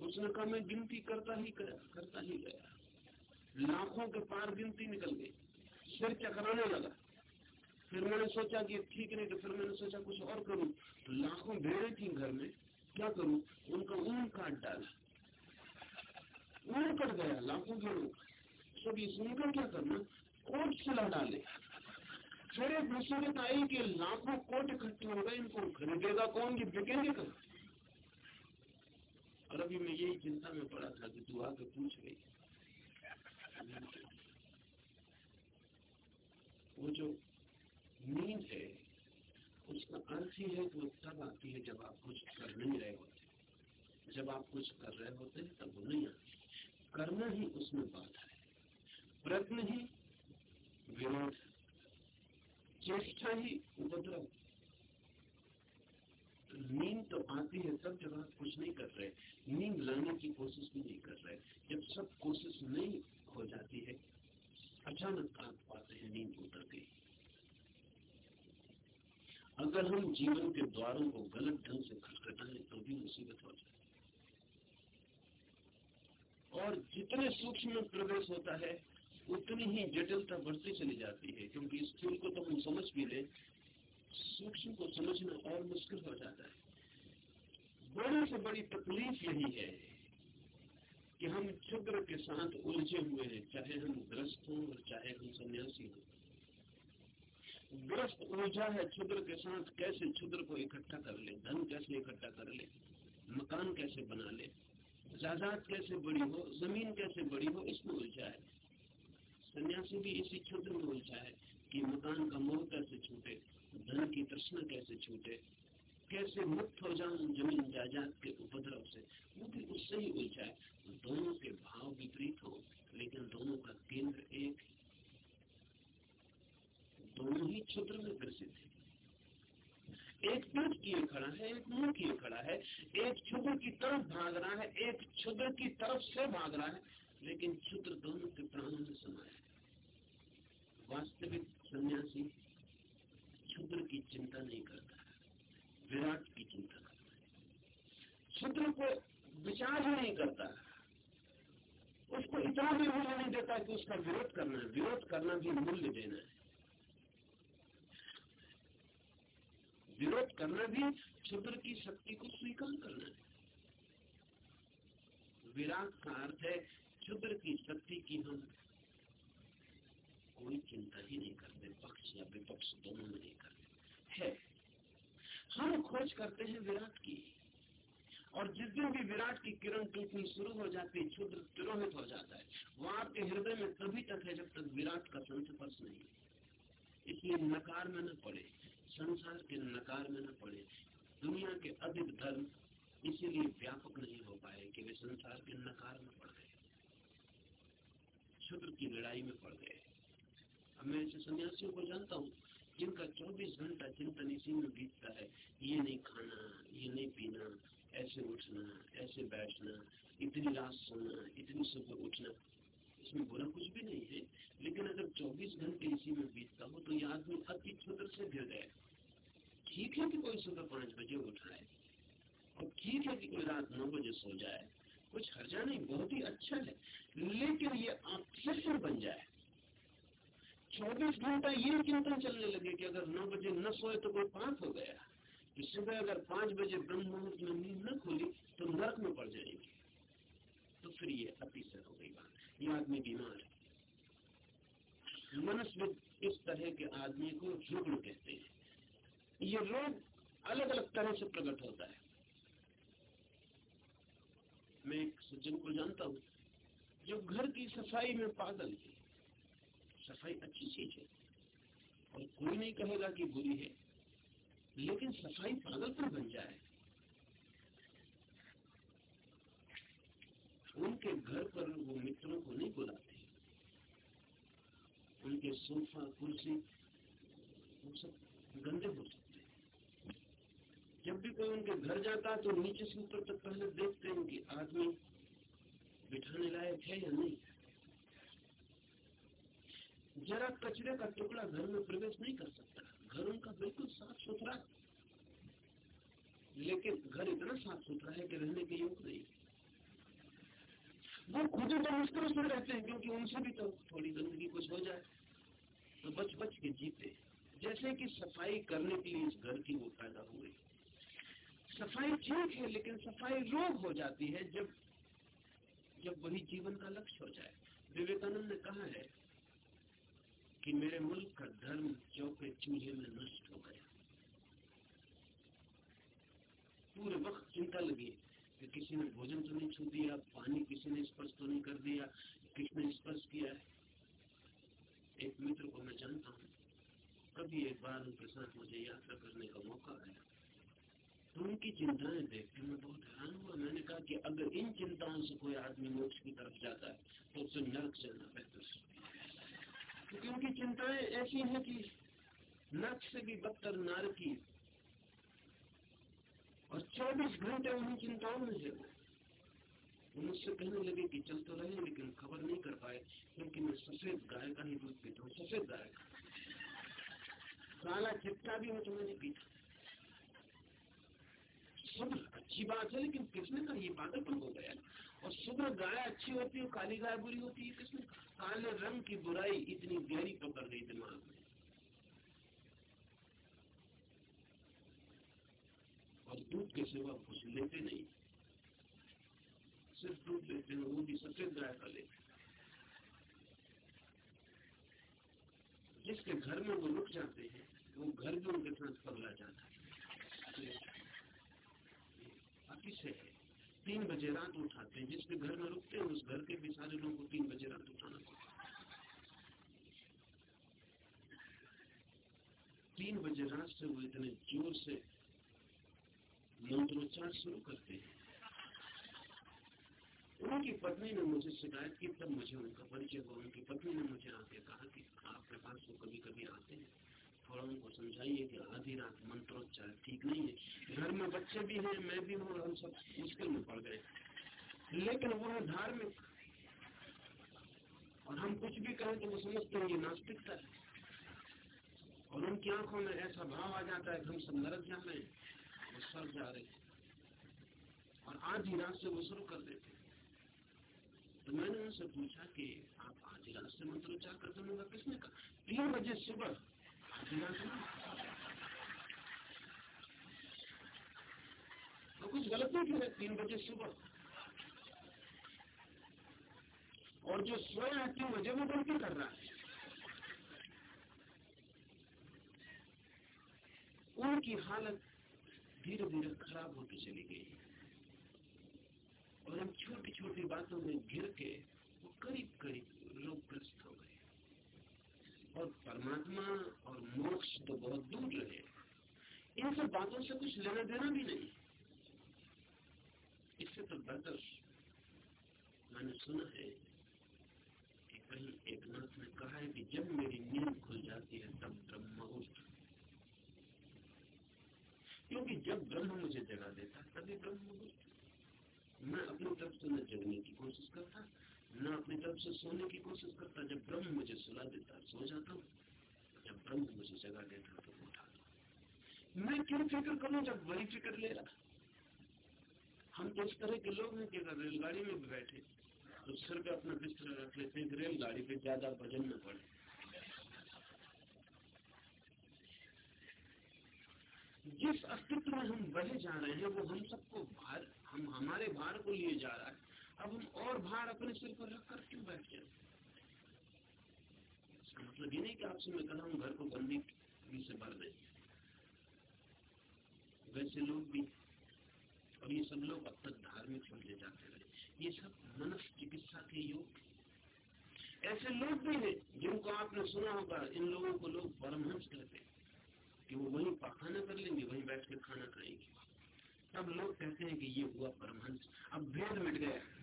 उसने कहा मैं गिनती करता ही कर, करता ही गया। लाखों के पार गिनती निकल गई। सिर चकराने लगा। फिर मैंने सोचा कि ठीक नहीं तो फिर मैंने सोचा कुछ और करूँ। तो लाखों भेड़े थी घर में। क्या करूँ? उनका ऊन काट डाला। ऊन कट गया लाखों भेड़ों सब सुनकर क्या करना? कोट सिला डाले। फिर एक मुसीबत आई कि लाखों कोट इकट्ठे हो गए। इनको खरीदेगा कौन? ये बिकेंगे कब और अभी मैं यही चिंता में पड़ा था कि तू आके पूछ गई वो जो नींद है, उसका अर्थ ही है कि वो तब आती है जब आप कुछ कर नहीं रहे होते। जब आप कुछ कर रहे होते हैं तब वो नहीं आती। करना ही उसमें बात है। प्रयत्न ही विरोध चेष्टा ही उपद्रव। नींद तो आती है जब आप कुछ नहीं कर रहे। नींद लाने की कोशिश भी नहीं कर रहे। जब सब कोशिश नहीं हो जाती है, अचानक आप पाते हैं नींद उतर गई अगर हम जीवन के द्वारों को गलत ढंग से खटखटाएँ तो भी मुसीबत हो जाए और जितने सूक्ष्म में प्रवेश होता है, उतनी ही जटिलता बढ़ती चली जाती है, क्योंकि स्थूल को तो हम समझ भी ले सूक्ष्म को समझना और मुश्किल हो जाता है। बड़ी से बड़ी तकलीफ़ यही है कि हम क्षुद्र के साथ उलझे हुए हैं, चाहे हम ग्रस्त हों और चाहे हम सन्यासी हों। ग्रस्त उलझा है क्षुद्र के साथ, कैसे क्षुद्र को इकट्ठा कर ले, धन कैसे इकट्ठा कर ले, मकान कैसे बना ले, जायदाद कैसे बड़ी हो, ज़मीन कैसे बड़ी हो, इसमें उलझा है। सन्यासी भी इसी क्षुद्र में उलझा है कि मकान का मोह कैसे छूटे धन की तृष्णा कैसे छूटे? कैसे मुक्त हो जाऊँ ज़मीन जायदाद के उपद्रव से? वो भी उससे ही उलझा दोनों के भाव विपरीत हो, लेकिन दोनों का केंद्र एक दोनों ही क्षुद्र में ग्रसित है। एक पीठ किए खड़ा है, एक मुँह किए खड़ा है। एक क्षुद्र की तरफ़ भाग रहा है, एक क्षुद्र की तरफ़ से भाग रहा है। लेकिन क्षुद्र दोनों के प्राणों में समाया है। वास्तविक सन्यासी क्षुद्र की चिंता नहीं करता विराट की चिंता करता है। शूद्र को विचार ही नहीं करता उसको इतना भी मूल्य नहीं देता कि उसका विरोध करना है, विरोध करना भी मूल्य देना है। विरोध करना भी क्षुद्र की शक्ति को स्वीकार करना है। विराट का अर्थ है क्षुद्र की शक्ति की हम कोई चिंता ही नहीं करते, पक्ष या विपक्ष दोनों में नहीं करते। है। हम खोज करते हैं विराट की। और जिस दिन भी विराट की किरण टूटनी शुरू हो जाती है क्षुद्र तिरोहित हो जाता है। वहाँ आपके हृदय में तभी तक है जब तक विराट का संस्पर्श नहीं। इसलिए नकार में न पड़े, संसार के नकार में न पड़े। दुनिया के अधिक धर्म इसीलिए व्यापक नहीं हो पाए कि वे संसार के नकार में पड़ गए। क्षुद्र की लड़ाई में पड़ गए। मैं ऐसे सन्यासियों को जानता हूँ, जिनका 24 घंटा चिंतन इसी में बीतता है, ये नहीं खाना, ये नहीं पीना, ऐसे उठना, ऐसे बैठना, इतनी रात सोना, इतनी सुबह उठना, इसमें बुरा कुछ भी नहीं है। लेकिन अगर 24 घंटे इसी में बीतता हो तो ये आदमी अति क्षुद्र से गिर गए ठीक है कि कोई सुबह पाँच बजे उठ रहा है, और ठीक है कि कोई रात नौ बजे सो जाए, कुछ हर्जा नहीं, बहुत ही अच्छा है, लेकिन ये ऑब्सेशन बन जाए। चौबीस घंटा ये चिंतन चलने लगे कि अगर नौ बजे न सोए तो कोई पाप हो गया। कि सुबह अगर पाँच बजे ब्रह्म मुहूर्त में नींद न खोली तो नरक में पड़ जाएँगे। तो फिर ये अतिशय हो गई बात। ये आदमी बीमार है। मनुष्य इस तरह के आदमी को रुग्ण कहते हैं। ये रोग अलग अलग तरह से प्रकट होता है। मैं एक सज्जन को जानता हूँ, जो घर की सफ़ाई में पागल है। सफ़ाई अच्छी चीज़ है। और कोई नहीं कहेगा कि बुरी है, लेकिन सफ़ाई पागलपन बन जाए। उनके घर पर वो मित्रों को नहीं बुलाते। उनके सोफा, कुर्सी, वो सब गंदे हो सकते हैं। जब भी कोई उनके घर जाता है तो नीचे से ऊपर तक पहले देखते हैं कि आदमी बिठाने लायक है या नहीं। जरा कचरे का टुकड़ा घर में प्रवेश नहीं कर सकता। घर उनका बिल्कुल साफ़ सुथरा। लेकिन घर इतना साफ़ सुथरा है कि रहने के योग नहीं। वो खुद ही तो मुश्किल से रहते हैं, क्योंकि उनसे भी तो थोड़ी गंदगी कुछ हो जाए। तो बच बच के जीते। जैसे कि सफ़ाई करने के लिए इस घर की वो पैदा हुए सफ़ाई ठीक है, लेकिन सफ़ाई रोग हो जाती है जब जब वही जीवन का लक्ष्य हो जाए। विवेकानंद ने कहा है कि मेरे मुल्क का धर्म चौके चूल्हे में नष्ट हो गया। पूरे वक्त चिंता लगी कि किसी ने भोजन तो नहीं छू दिया, पानी किसी ने स्पर्श तो नहीं कर दिया, किसने स्पर्श किया है? एक मित्र को मैं जानता हूँ। कभी एक बार उनके साथ मुझे यात्रा करने का मौका आया। तो उनकी चिंताएँ देख के मैं बहुत हैरान हुआ। मैंने कहा कि अगर इन चिंताओं से कोई आदमी मोक्ष की तरफ़ जाता है तो उसे नरक जाना बेहतर क्योंकि उनकी चिंताएँ ऐसी हैं कि नरक से भी बदतर नारकी। और 24 घंटे उन्हीं चिंताओं में है। मुझसे कहने लगे कि चल तो रहे लेकिन खबर नहीं कर पाए, क्योंकि मैं सफ़ेद गाय का ही दूध पीता हूँ, सफ़ेद गाय का। काला चिट्टा भी मैं तुम्हें नहीं पीता। शुभ्र अच्छी बात है, लेकिन किसने कहा ये पागलपन हो गया? और शुभ्र गाय अच्छी होती है, काली गाय बुरी होती है, किसने? काले रंग की बुराई इतनी गहरी पकड़ गई दिमाग में और दूध के सिवा कुछ लेते नहीं। सिर्फ़ दूध लेते हैं वो भी सफ़ेद गाय का लेते जिसके घर में वो रुक जाते हैं, वो घर भी उनके साथ पगला जाता है। अतिशय है। तीन बजे रात उठाते हैं जिसके घर में रुकते हैं उस घर के भी सारे लोगों को तीन बजे रात उठाना तीन बजे रात से वो इतने ज़ोर से मंत्रोच्चार शुरू करते हैं। उनकी पत्नी ने मुझे शिकायत की, तब मुझे उनका परिचय हुआ। उनकी पत्नी ने मुझे आके कहा कि आपके पास वो कभी कभी आते हैं। थोड़ा उनको समझाइए कि आधी रात मंत्रोच्चार ठीक नहीं है। घर में बच्चे भी हैं, मैं भी हूँ, हम सब मुश्किल में पड़ गए। लेकिन वो है धार्मिक। और हम कुछ भी कहें तो वो समझते हैं ये नास्तिकता है। और उनकी आँखों में ऐसा भाव आ जाता है कि हम सब नरक जा रहे हैं, वो स्वर्ग जा रहे थे और आधी रात से वो शुरू कर देते तो मैंने उनसे पूछा कि आप आधी रात से मंत्रोच्चार करते होंगे किसने कहा? तीन बजे सुबह। तो कुछ गलत नहीं किया तीन बजे सुबह। और जो सोया है तीन बजे वो गलती कर रहा है। उनकी हालत धीरे धीरे खराब होती चली गई। और हम छोटी छोटी बातों में घिर के, वो करीब करीब रोगग्रस्त और परमात्मा और मोक्ष तो बहुत दूर रहे। इन सब बातों से कुछ लेना देना भी नहीं। इससे तो बेहतर मैंने सुना है कि कहीं एक नाथ ने कहा है कि जब मेरी नींद खुल जाती है तब ब्रह्म मुहूर्त क्योंकि जब ब्रह्म मुझे जगा देता, तभी ब्रह्म मुहूर्त मैं अपनी तरफ़ से न जगने की कोशिश करता न, अपनी तरफ़ से सोने की कोशिश करता जब ब्रह्म मुझे सुला देता सो जाता हूँ। जब ब्रह्म मुझे जगा देता तो उठाता मैं क्यों फ़िक्र करूँ जब वही फ़िक्र ले रहा? हम तो इस तरह के लोग हैं कि अगर रेलगाड़ी में भी बैठे तो सिर पे अपना बिस्तर रख लेते हैं रेलगाड़ी पे ज़्यादा वज़न न पड़े। जिस अस्तित्व में हम बहे जा रहे हैं, वो हम सबको भार, हम, हमारे भार को लिए जा रहा है। अब हम और भार अपने सिर पर रख कर क्यों बैठ जाए इसका मतलब ये नहीं कि आपसे मैं कह हूँ घर को गंदी से भर दे। वैसे लोग भी और ये सब लोग अब तक धार्मिक होते जाते रहे। ये सब मनस चिकित्सा के योग ऐसे लोग भी हैं जिनको आपने सुना होगा, इन लोगों को लोग परमहंस कहते हैं कि वो वहीं पाखाना कर लेंगे, वहीं बैठ के खाना खाएँगे। तब लोग कहते हैं कि ये हुआ परमहंस। अब भेद मिट गया।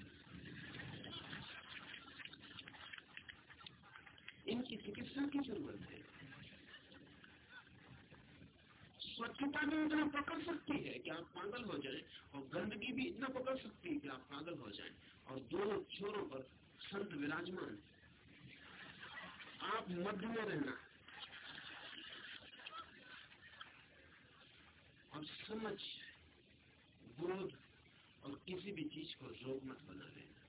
इनकी चिकित्सा की ज़रूरत है। स्वच्छता भी इतना पकड़ सकती है कि आप पागल हो जाएँ और गंदगी भी इतना पकड़ सकती है कि आप पागल हो जाएँ और दोनों छोरों पर संत विराजमान आप मध्य में रहना। और समझ, बोध और किसी भी चीज़ को रोग मत बना लेना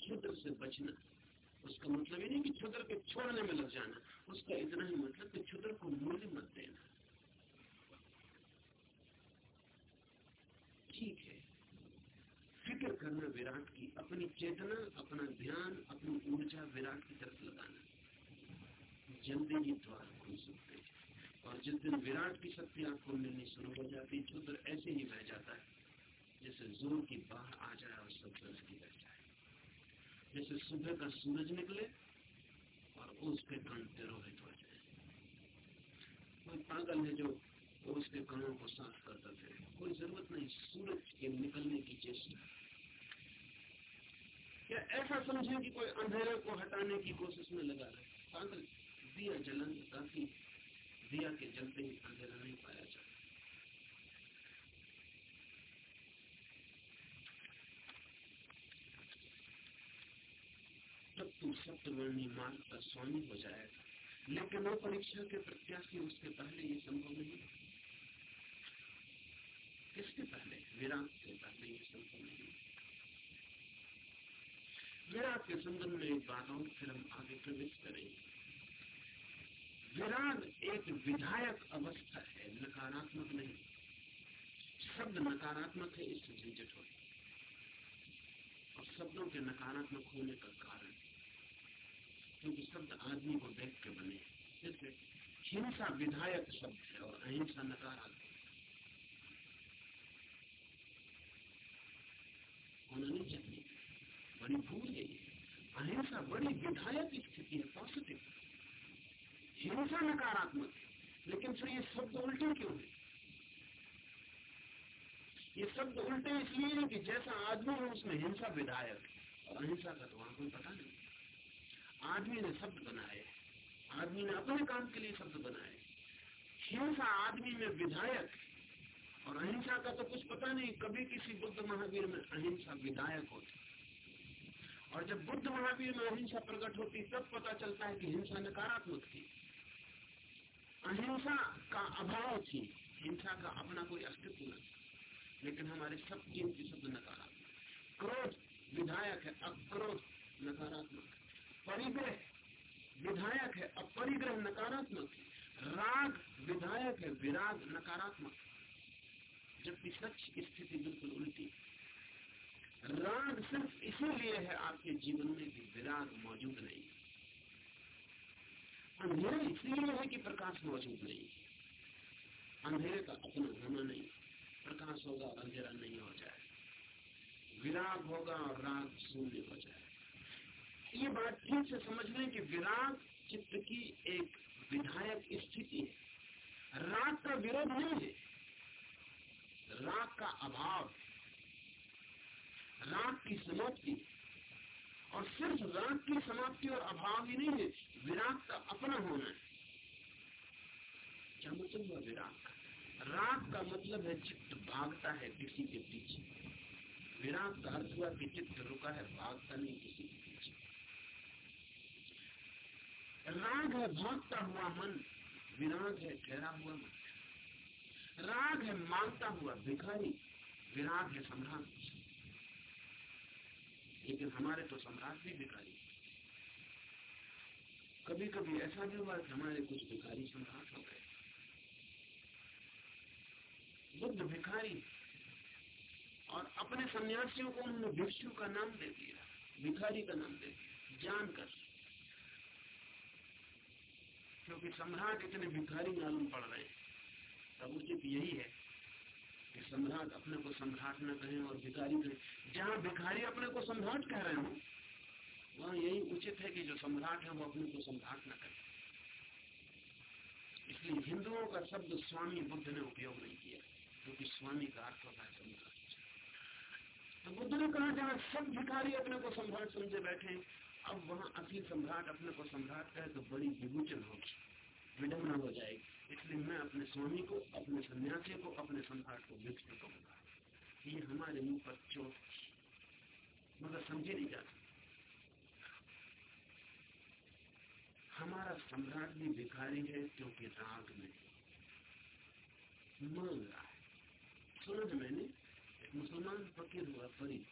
क्षुद्र से बचना। उसका मतलब ये नहीं कि क्षुद्र के छोड़ने में लग जाना। उसका इतना ही मतलब कि क्षुद्र को मूल्य मत देना। ठीक है। फ़िक्र करना विराट की, अपनी चेतना, अपना ध्यान, अपनी ऊर्जा विराट की तरफ़ लगाना। जल्दी ही द्वार खुल सकते हैं, और जिस दिन विराट की शक्ति आपको मिलनी शुरू हो जाती है क्षुद्र ऐसे ही बह जाता है, जैसे ज़ोर की बाढ़ आ जाए और सब की बह जाए। जैसे सुबह का सूरज निकले और उसके कण तिरोहित हो जाए। कोई पागल है जो उसके कणों को साफ़ करता थे कोई ज़रूरत नहीं, सूरज के निकलने की चेष्टा। या ऐसा समझे कि कोई अंधेरे को हटाने की कोशिश में लगा रहे? पागल, दिया जलन काफ़ी दिया के जलते ही अंधेरा नहीं पाया जाता तब तू सप्तवर्णी मार्ग का स्वामी हो जाएगा। लेकिन वो परीक्षा के प्रत्याशी उसके पहले ये संभव नहीं। किसके पहले? विराट से पहले ये संभव नहीं। विराट के संबंध में एक बात और फिर हम आगे प्रवेश करेंगे। विराग एक विधायक अवस्था है, नकारात्मक नहीं। शब्द नकारात्मक है इससे झंझट हो। और शब्दों के नकारात्मक होने का कारण क्योंकि शब्द आदमी को देख के बने। जैसे हिंसा विधायक शब्द है और अहिंसा नकारात्मक होना नहीं चाहिए बड़ी भूल है अहिंसा बड़ी विधायक स्थिति है पॉजिटिव हिंसा नकारात्मक लेकिन फिर ये शब्द उल्टे क्यों है? ये शब्द उल्टे इसलिए है कि जैसा आदमी है, उसमें हिंसा विधायक और अहिंसा का तो वहाँ कोई पता नहीं। आदमी ने शब्द बनाए। आदमी ने अपने काम के लिए शब्द बनाए। हिंसा आदमी में विधायक और अहिंसा का तो कुछ पता नहीं, कभी किसी बुद्ध महावीर में अहिंसा विधायक होती। और जब बुद्ध महावीर में अहिंसा प्रकट होती, तब पता चलता है कि हिंसा नकारात्मक थी। अहिंसा का अभाव थी। हिंसा का अपना कोई अस्तित्व नहीं। लेकिन हमारे सब कीमती शब्द नकारात्मक। क्रोध विधायक है, अक्रोध नकारात्मक परिग्रह विधायक है, अपरिग्रह नकारात्मक, राग विधायक है, विराग नकारात्मक। जबकि सच स्थिति बिल्कुल उल्टी। राग सिर्फ़ इसीलिए है, आपके जीवन में कि विराग मौजूद नहीं। अंधेरा इसलिए है कि प्रकाश मौजूद नहीं। अंधेरे का अपना होना नहीं, प्रकाश होगा, अंधेरा नहीं हो जाए। विराग होगा और राग शून्य हो जाए। ये बात ठीक से समझ लें कि विराग चित्त की एक विधायक स्थिति है। राग का विरोध नहीं है। राग का अभाव राग की समाप्ति। और सिर्फ़ राग की समाप्ति और अभाव ही नहीं है विराग का अपना होना है। क्या मतलब हुआ विराग राग का मतलब है चित्त भागता है किसी के पीछे। विराग का अर्थ हुआ कि चित्त रुका है, भागता नहीं किसी के राग है भागता हुआ मन, विराग है, ठहरा हुआ मन। राग है, माँगता हुआ भिखारी, विराग है, सम्राट। लेकिन हमारे तो सम्राट भी भिखारी। कभी कभी ऐसा भी हुआ कि हमारे कुछ भिखारी सम्राट हो गए। बुद्ध भिखारी और अपने सन्यासियों को उन्होंने भिक्षु का नाम दे दिया, भिखारी का नाम दे दिया, जानकर। क्योंकि सम्राट इतने भिखारी मालूम पड़ रहे तब उचित यही है कि सम्राट अपने को सम्राट न कहें और भिखारी कहें। जहाँ भिखारी अपने को सम्राट कह रहे हो, वहाँ यही उचित है कि जो सम्राट है वो अपने को सम्राट न कहे। इसलिए हिंदुओं का शब्द स्वामी बुद्ध ने उपयोग नहीं किया, क्योंकि तो स्वामी का अर्थ होता है सम्राट। तो बुद्ध ने कहा, जहाँ सब भिखारी अपने को सम्राट समझे बैठे अब वहाँ असली सम्राट अपने को सम्राट कहे तो बड़ी विभूचन होगी। विडम्बना हो जाएगी। इसलिए मैं अपने स्वामी को, अपने सन्यासी को, अपने सम्राट को भिक्षु कहूँगा। ये हमारे मुँह पर चोट मगर समझे नहीं जाता। हमारा सम्राट भी भिखारी है क्योंकि राग में मांग रहा है। सुना मैंने? एक मुसलमान फकीर हुआ फरीद।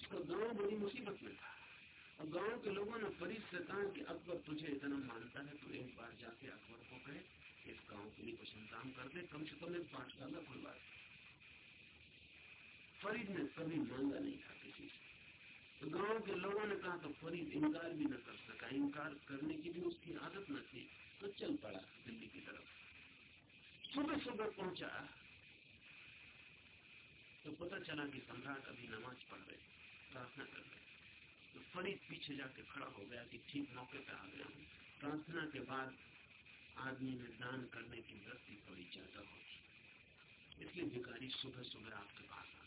उसका गाँव बड़ी मुसीबत में था। और गाँव के लोगों ने फरीद से कहा कि अकबर तुझे इतना मानता है तो एक बार जाके अकबर को कहे इस गाँव के लिए कुछ इंतज़ाम कर दे, कम से कम एक पाठशाला खुलवा फरीद ने कभी मांगा नहीं था किसी से। तो गाँव के लोगों ने कहा तो फरीद इनकार भी न कर सका, इनकार करने की भी उसकी आदत न थी। तो चल पड़ा दिल्ली की तरफ़। सुबह सुबह पहुँचा। तो पता चला कि सम्राट अभी नमाज़ पढ़ रहे प्रार्थना कर रहे तो फरीद पीछे जाके खड़ा हो गया कि ठीक मौके पे आ गया। प्रार्थना के बाद आदमी में दान करने की वृत्ति थोड़ी ज़्यादा होती इसलिए भिखारी सुबह सुबह आपके पास आता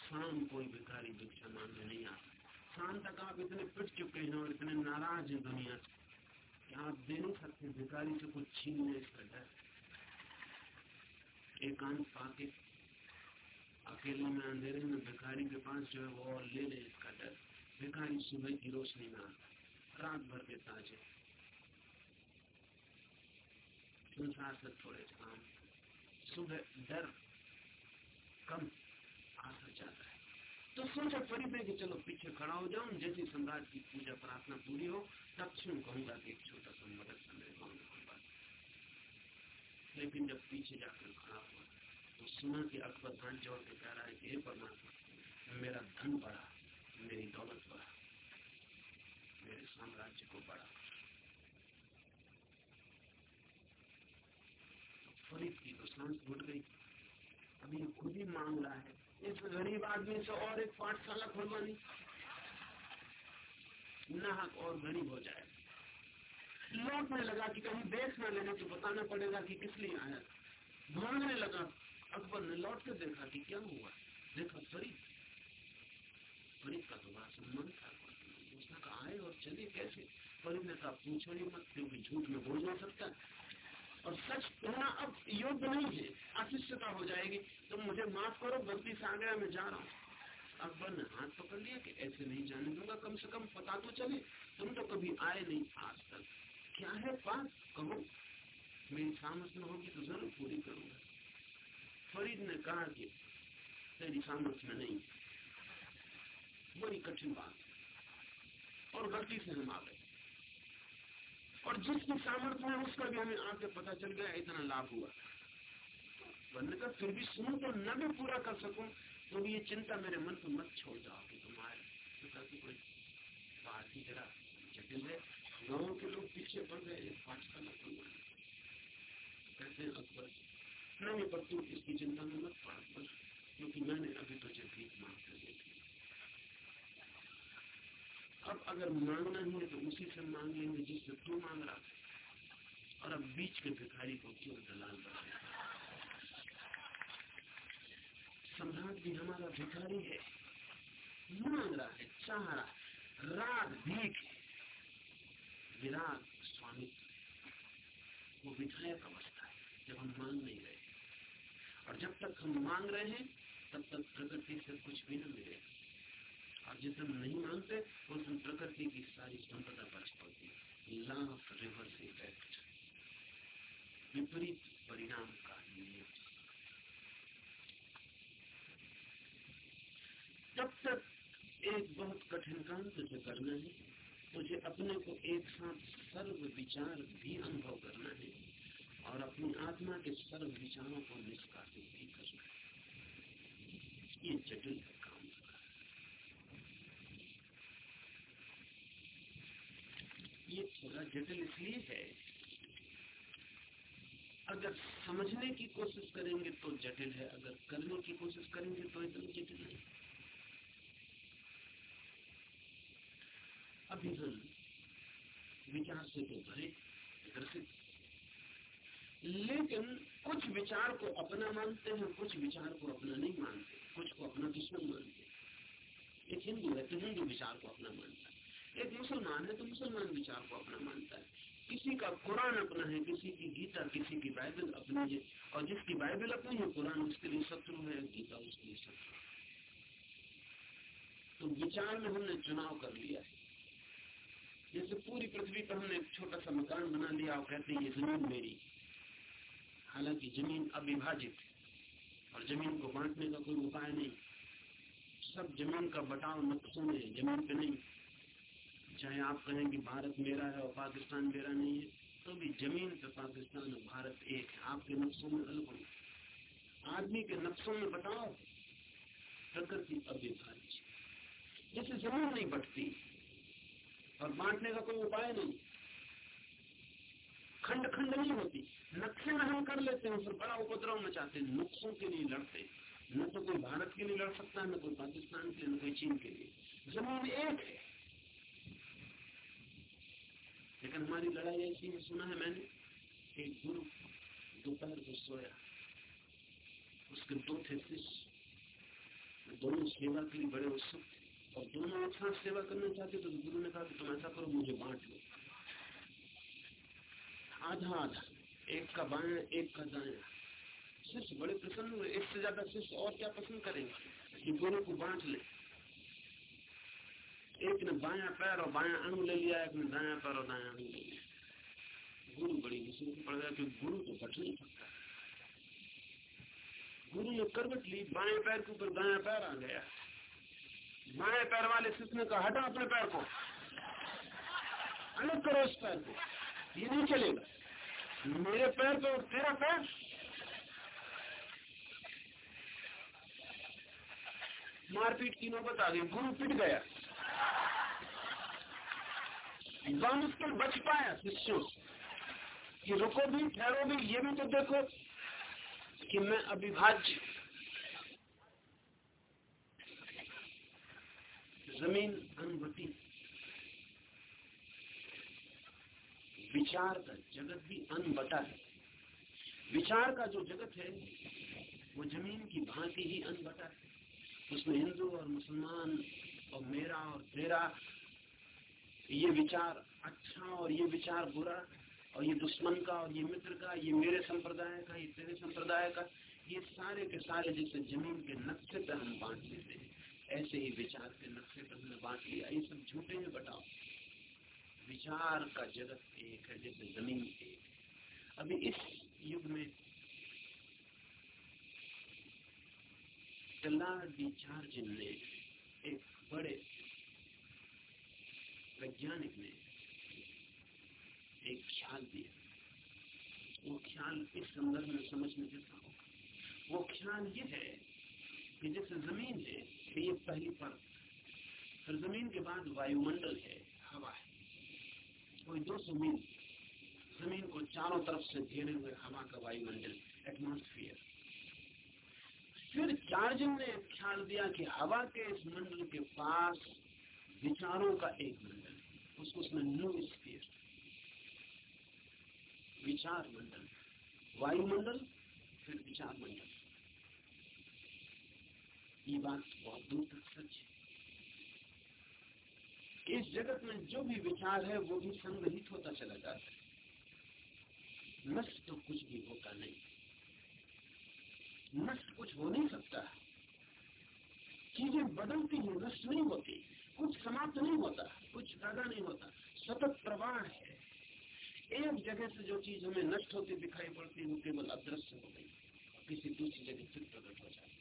शाम कोई भिखारी भिक्षा मांगने नहीं आता। शाम तक आप इतने पिट चुके हैं और इतने नाराज़ हैं दुनिया से कि आप दे नहीं सकते। भिखारी से कुछ छीनने इसका डर। एकांत पाके अकेले में अंधेरे में भिखारी के पास जो है वो और ले ले इसका डर। भिखारी सुबह की रोशनी में आता है। रात भर के ताजे। संसार से थोड़े काम। सुबह डर कम आकर जाता है। तो सोचा फरीद है कि चलो पीछे खड़ा हो जाऊँ, जैसे सम्राट की पूजा प्रार्थना पूरी हो, तब क्यों कहूँगा कि एक छोटा सा मदद मेरे गाँव लेकिन जब पीछे जाकर खड़ा हुआ तो सुना कि अकबर हाथ जोड़ के कह रहा है कि परमात्मा, मेरा धन बढ़ा। मेरी दौलत बढ़ा। मेरे साम्राज्य को बढ़ा। तो फरीद की तो सांस घुट गई। अभी खुद ही मांग रहा है। इस गरीब आदमी से और एक पाठशाला खुलवानी। नाहक और गरीब हो जाए। लौटने लगा कि कहीं देख न लेने तो बताना पड़ेगा कि किस लिए आया। भागने लगा। अकबर ने लौट कर देखा कि क्या हुआ। देखा फरीद। फरीद का सम्मान था उसने कहा आए और चले कैसे फरीद ने कहा पूछो ही मत क्योंकि झूठ में बोल नहीं सकता और सच कहना अब योग्य नहीं है अशिष्टता हो जाएगी तो मुझे माफ़ करो गलती से आ गया मैं जा रहा हूँ अकबर ने हाथ पकड़ लिया कि ऐसे नहीं जाने दूँगा कम से कम पता तो चले तुम तो कभी आए नहीं आज तक क्या है पास कहो मेरी सामर्थ्य में होगी तो ज़रूर पूरी करूँगा फरीद ने कहा कि, तेरी सामर्थ्य में नहीं बड़ी कठिन बात और गलती से हम आ गए। और जिसकी सामर्थ्य है, उसका भी हमें आके पता चल गया, इतना लाभ हुआ। वरना का फिर भी सुन तो न भी पूरा कर सकूँ तो ये चिंता मेरे मन को मत छोड़ जाओ कि तुम्हारे पिता की कोई बात ही जरा जटिल है। गाँव के लोग पीछे पड़ गए पाठशाला खुलवा कहते हैं, अकबर नहीं पर तू इसकी चिंता में मत पड़ क्योंकि मैंने अभी तुझे भीख मांग कर देखी। अब अगर मांगना ही है तो उसी से मांग लेंगे जिससे तू मांग रहा था और अब बीच के भिखारी को क्यों दलाल बना सम्राट भी हमारा भिखारी है। मांग रहा है, चाह रहा है, राग भीख विराग स्वामी, वो विधायक अवस्था है, जब हम मांग नहीं रहे। और जब तक हम मांग रहे हैं, तब तक प्रकृति से कुछ भी न मिलेगा। और जिस हम नहीं मानते उस दिन प्रकृति की सारी संपदा बच पड़ती लॉ ऑफ़ रिवर्स इफ़ेक्ट विपरीत परिणाम का नियम। तब तक एक बहुत कठिन काम तुझे करना है, तुझे अपने को एक साथ सर्व विचार भी अनुभव करना है और अपनी आत्मा के सर्व विचारों को निष्कासित भी करना है। ये जटिल है। थोड़ा जटिल इसलिए है। अगर समझने की कोशिश करेंगे तो जटिल है, अगर करने की कोशिश करेंगे तो इतना जटिल है। अभी हम विचार से तो भरे ग्रसित लेकिन कुछ विचार को अपना मानते हैं, कुछ विचार को अपना नहीं मानते, कुछ को अपना दुश्मन मानते एक हिंदू है तो हिंदू विचार को अपना मानता है। एक मुसलमान है तो मुसलमान विचार को अपना मानता है। किसी का कुरान अपना है, किसी की गीता, किसी की बाइबल अपनी है। और जिसकी बाइबल अपनी है, कुरान उसके लिए शत्रु है, गीता उसके लिए शत्रु तो विचार में हमने चुनाव कर लिया है। जैसे पूरी पृथ्वी पर हमने एक छोटा सा मकान बना लिया, और कहते हैं, ये ज़मीन मेरी हालाँकि ज़मीन अविभाजित और ज़मीन को बांटने का कोई उपाय नहीं। सब ज़मीन का बटाव नक्शों में ज़मीन पे नहीं। चाहे आप कहें कि भारत मेरा है और पाकिस्तान मेरा नहीं है तो भी ज़मीन पे पाकिस्तान और भारत एक है। आपके नक्शों में अलग आदमी के नक्शों में बताओ, प्रकृति अविभाज्य जैसे ज़मीन नहीं बटती, और बांटने का कोई उपाय नहीं। खंड खंड नहीं होती। नक्शे में हम कर लेते हैं, फिर बड़ा उपद्रव मचाते हैं। नुक्सों के लिए लड़ते न तो कोई भारत के लिए लड़ सकता है, न कोई पाकिस्तान के लिए, न कोई चीन के लिए। ज़मीन एक है। लेकिन हमारी लड़ाई ऐसी है, सुना है मैंने एक गुरु दोपहर को सोया। उसके दो थे शिष्य दोनों सेवा के लिए बड़े उत्सुक थे। और दोनों एक साथ सेवा करना चाहते तो गुरु ने कहा कि तुम ऐसा करो, मुझे बांट लो। आधा आधा, एक का बाया, एक का दाया। शिष्य बड़े प्रसन्न हुए इससे ज़्यादा शिष्य और क्या पसंद करेंगे? कि गुरु को बांट ले। एक ने बाया पैर और बाया अंग ले लिया, एक ने दाया पैर और दाया अंग ले लिया। गुरु बड़ी मुसीबत पड़ गया, क्योंकि गुरु तो बच नहीं सकता। गुरु ने करवट ली, बाएँ पैर के ऊपर दाया पैर आ गया। बाएँ पैर वाले शिष्य ने कहा, हटा अपने पैर को। अलग करो उस पैर को। ये नहीं चलेगा। मेरे पैर पे और तेरा पैर। मारपीट की नौबत आ गई, गुरु पिट गया। मुश्किल बच पाया, शिष्यों कि रुको भी, ठहरो भी, ये भी तो देखो कि मैं अविभाज्य ज़मीन अनुभूति। विचार का जगत भी अनबटा है। विचार का जो जगत है, वो ज़मीन की भांति ही अनबटा है। उसमें हिंदू और मुसलमान और मेरा और तेरा ये विचार अच्छा और ये विचार बुरा और ये दुश्मन का और ये मित्र का, ये मेरे संप्रदाय का, ये तेरे संप्रदाय का, ये सारे के सारे जैसे ज़मीन के नक्शे पे हम बांट लेते हैं। ऐसे ही विचार के नक्शे पर हमने बांट लिया। ये सब झूठे हैं, बताओ। विचार का जगत एक है, जैसे ज़मीन एक अभी इस युग में डी चार्जिन ने एक बड़े वैज्ञानिक ने एक ख्याल दिया। वो ख्याल इस संदर्भ में समझने जैसा होगा। वो ख्याल ये है कि जैसे ज़मीन है कि ये पहली परत फिर ज़मीन के बाद वायुमंडल है, हवा है। कोई दो सौ मील ज़मीन को चारों तरफ़ से घेरे हुए हवा का वायुमंडल एटमोस्फियर फिर चार्जिंग ने ख्याल दिया कि हवा के इस मंडल के पास विचारों का एक मंडल, उसको उसने न्यू स्फीयर विचार मंडल, वायुमंडल, फिर विचार मंडल। ये बात बहुत दूर तक सच है। इस जगत में जो भी विचार है, वो भी संग्रहित होता चला जाता है। नष्ट तो कुछ भी होता नहीं। नष्ट कुछ हो नहीं सकता। चीज़ें बदलती हैं नष्ट नहीं होती। कुछ समाप्त नहीं होता, कुछ पैदा नहीं होता। सतत प्रवाह है। एक जगह से जो चीज़ हमें नष्ट होती दिखाई पड़ती है वो केवल अदृश्य हो गई। किसी दूसरी जगह फिर प्रकट हो जाती।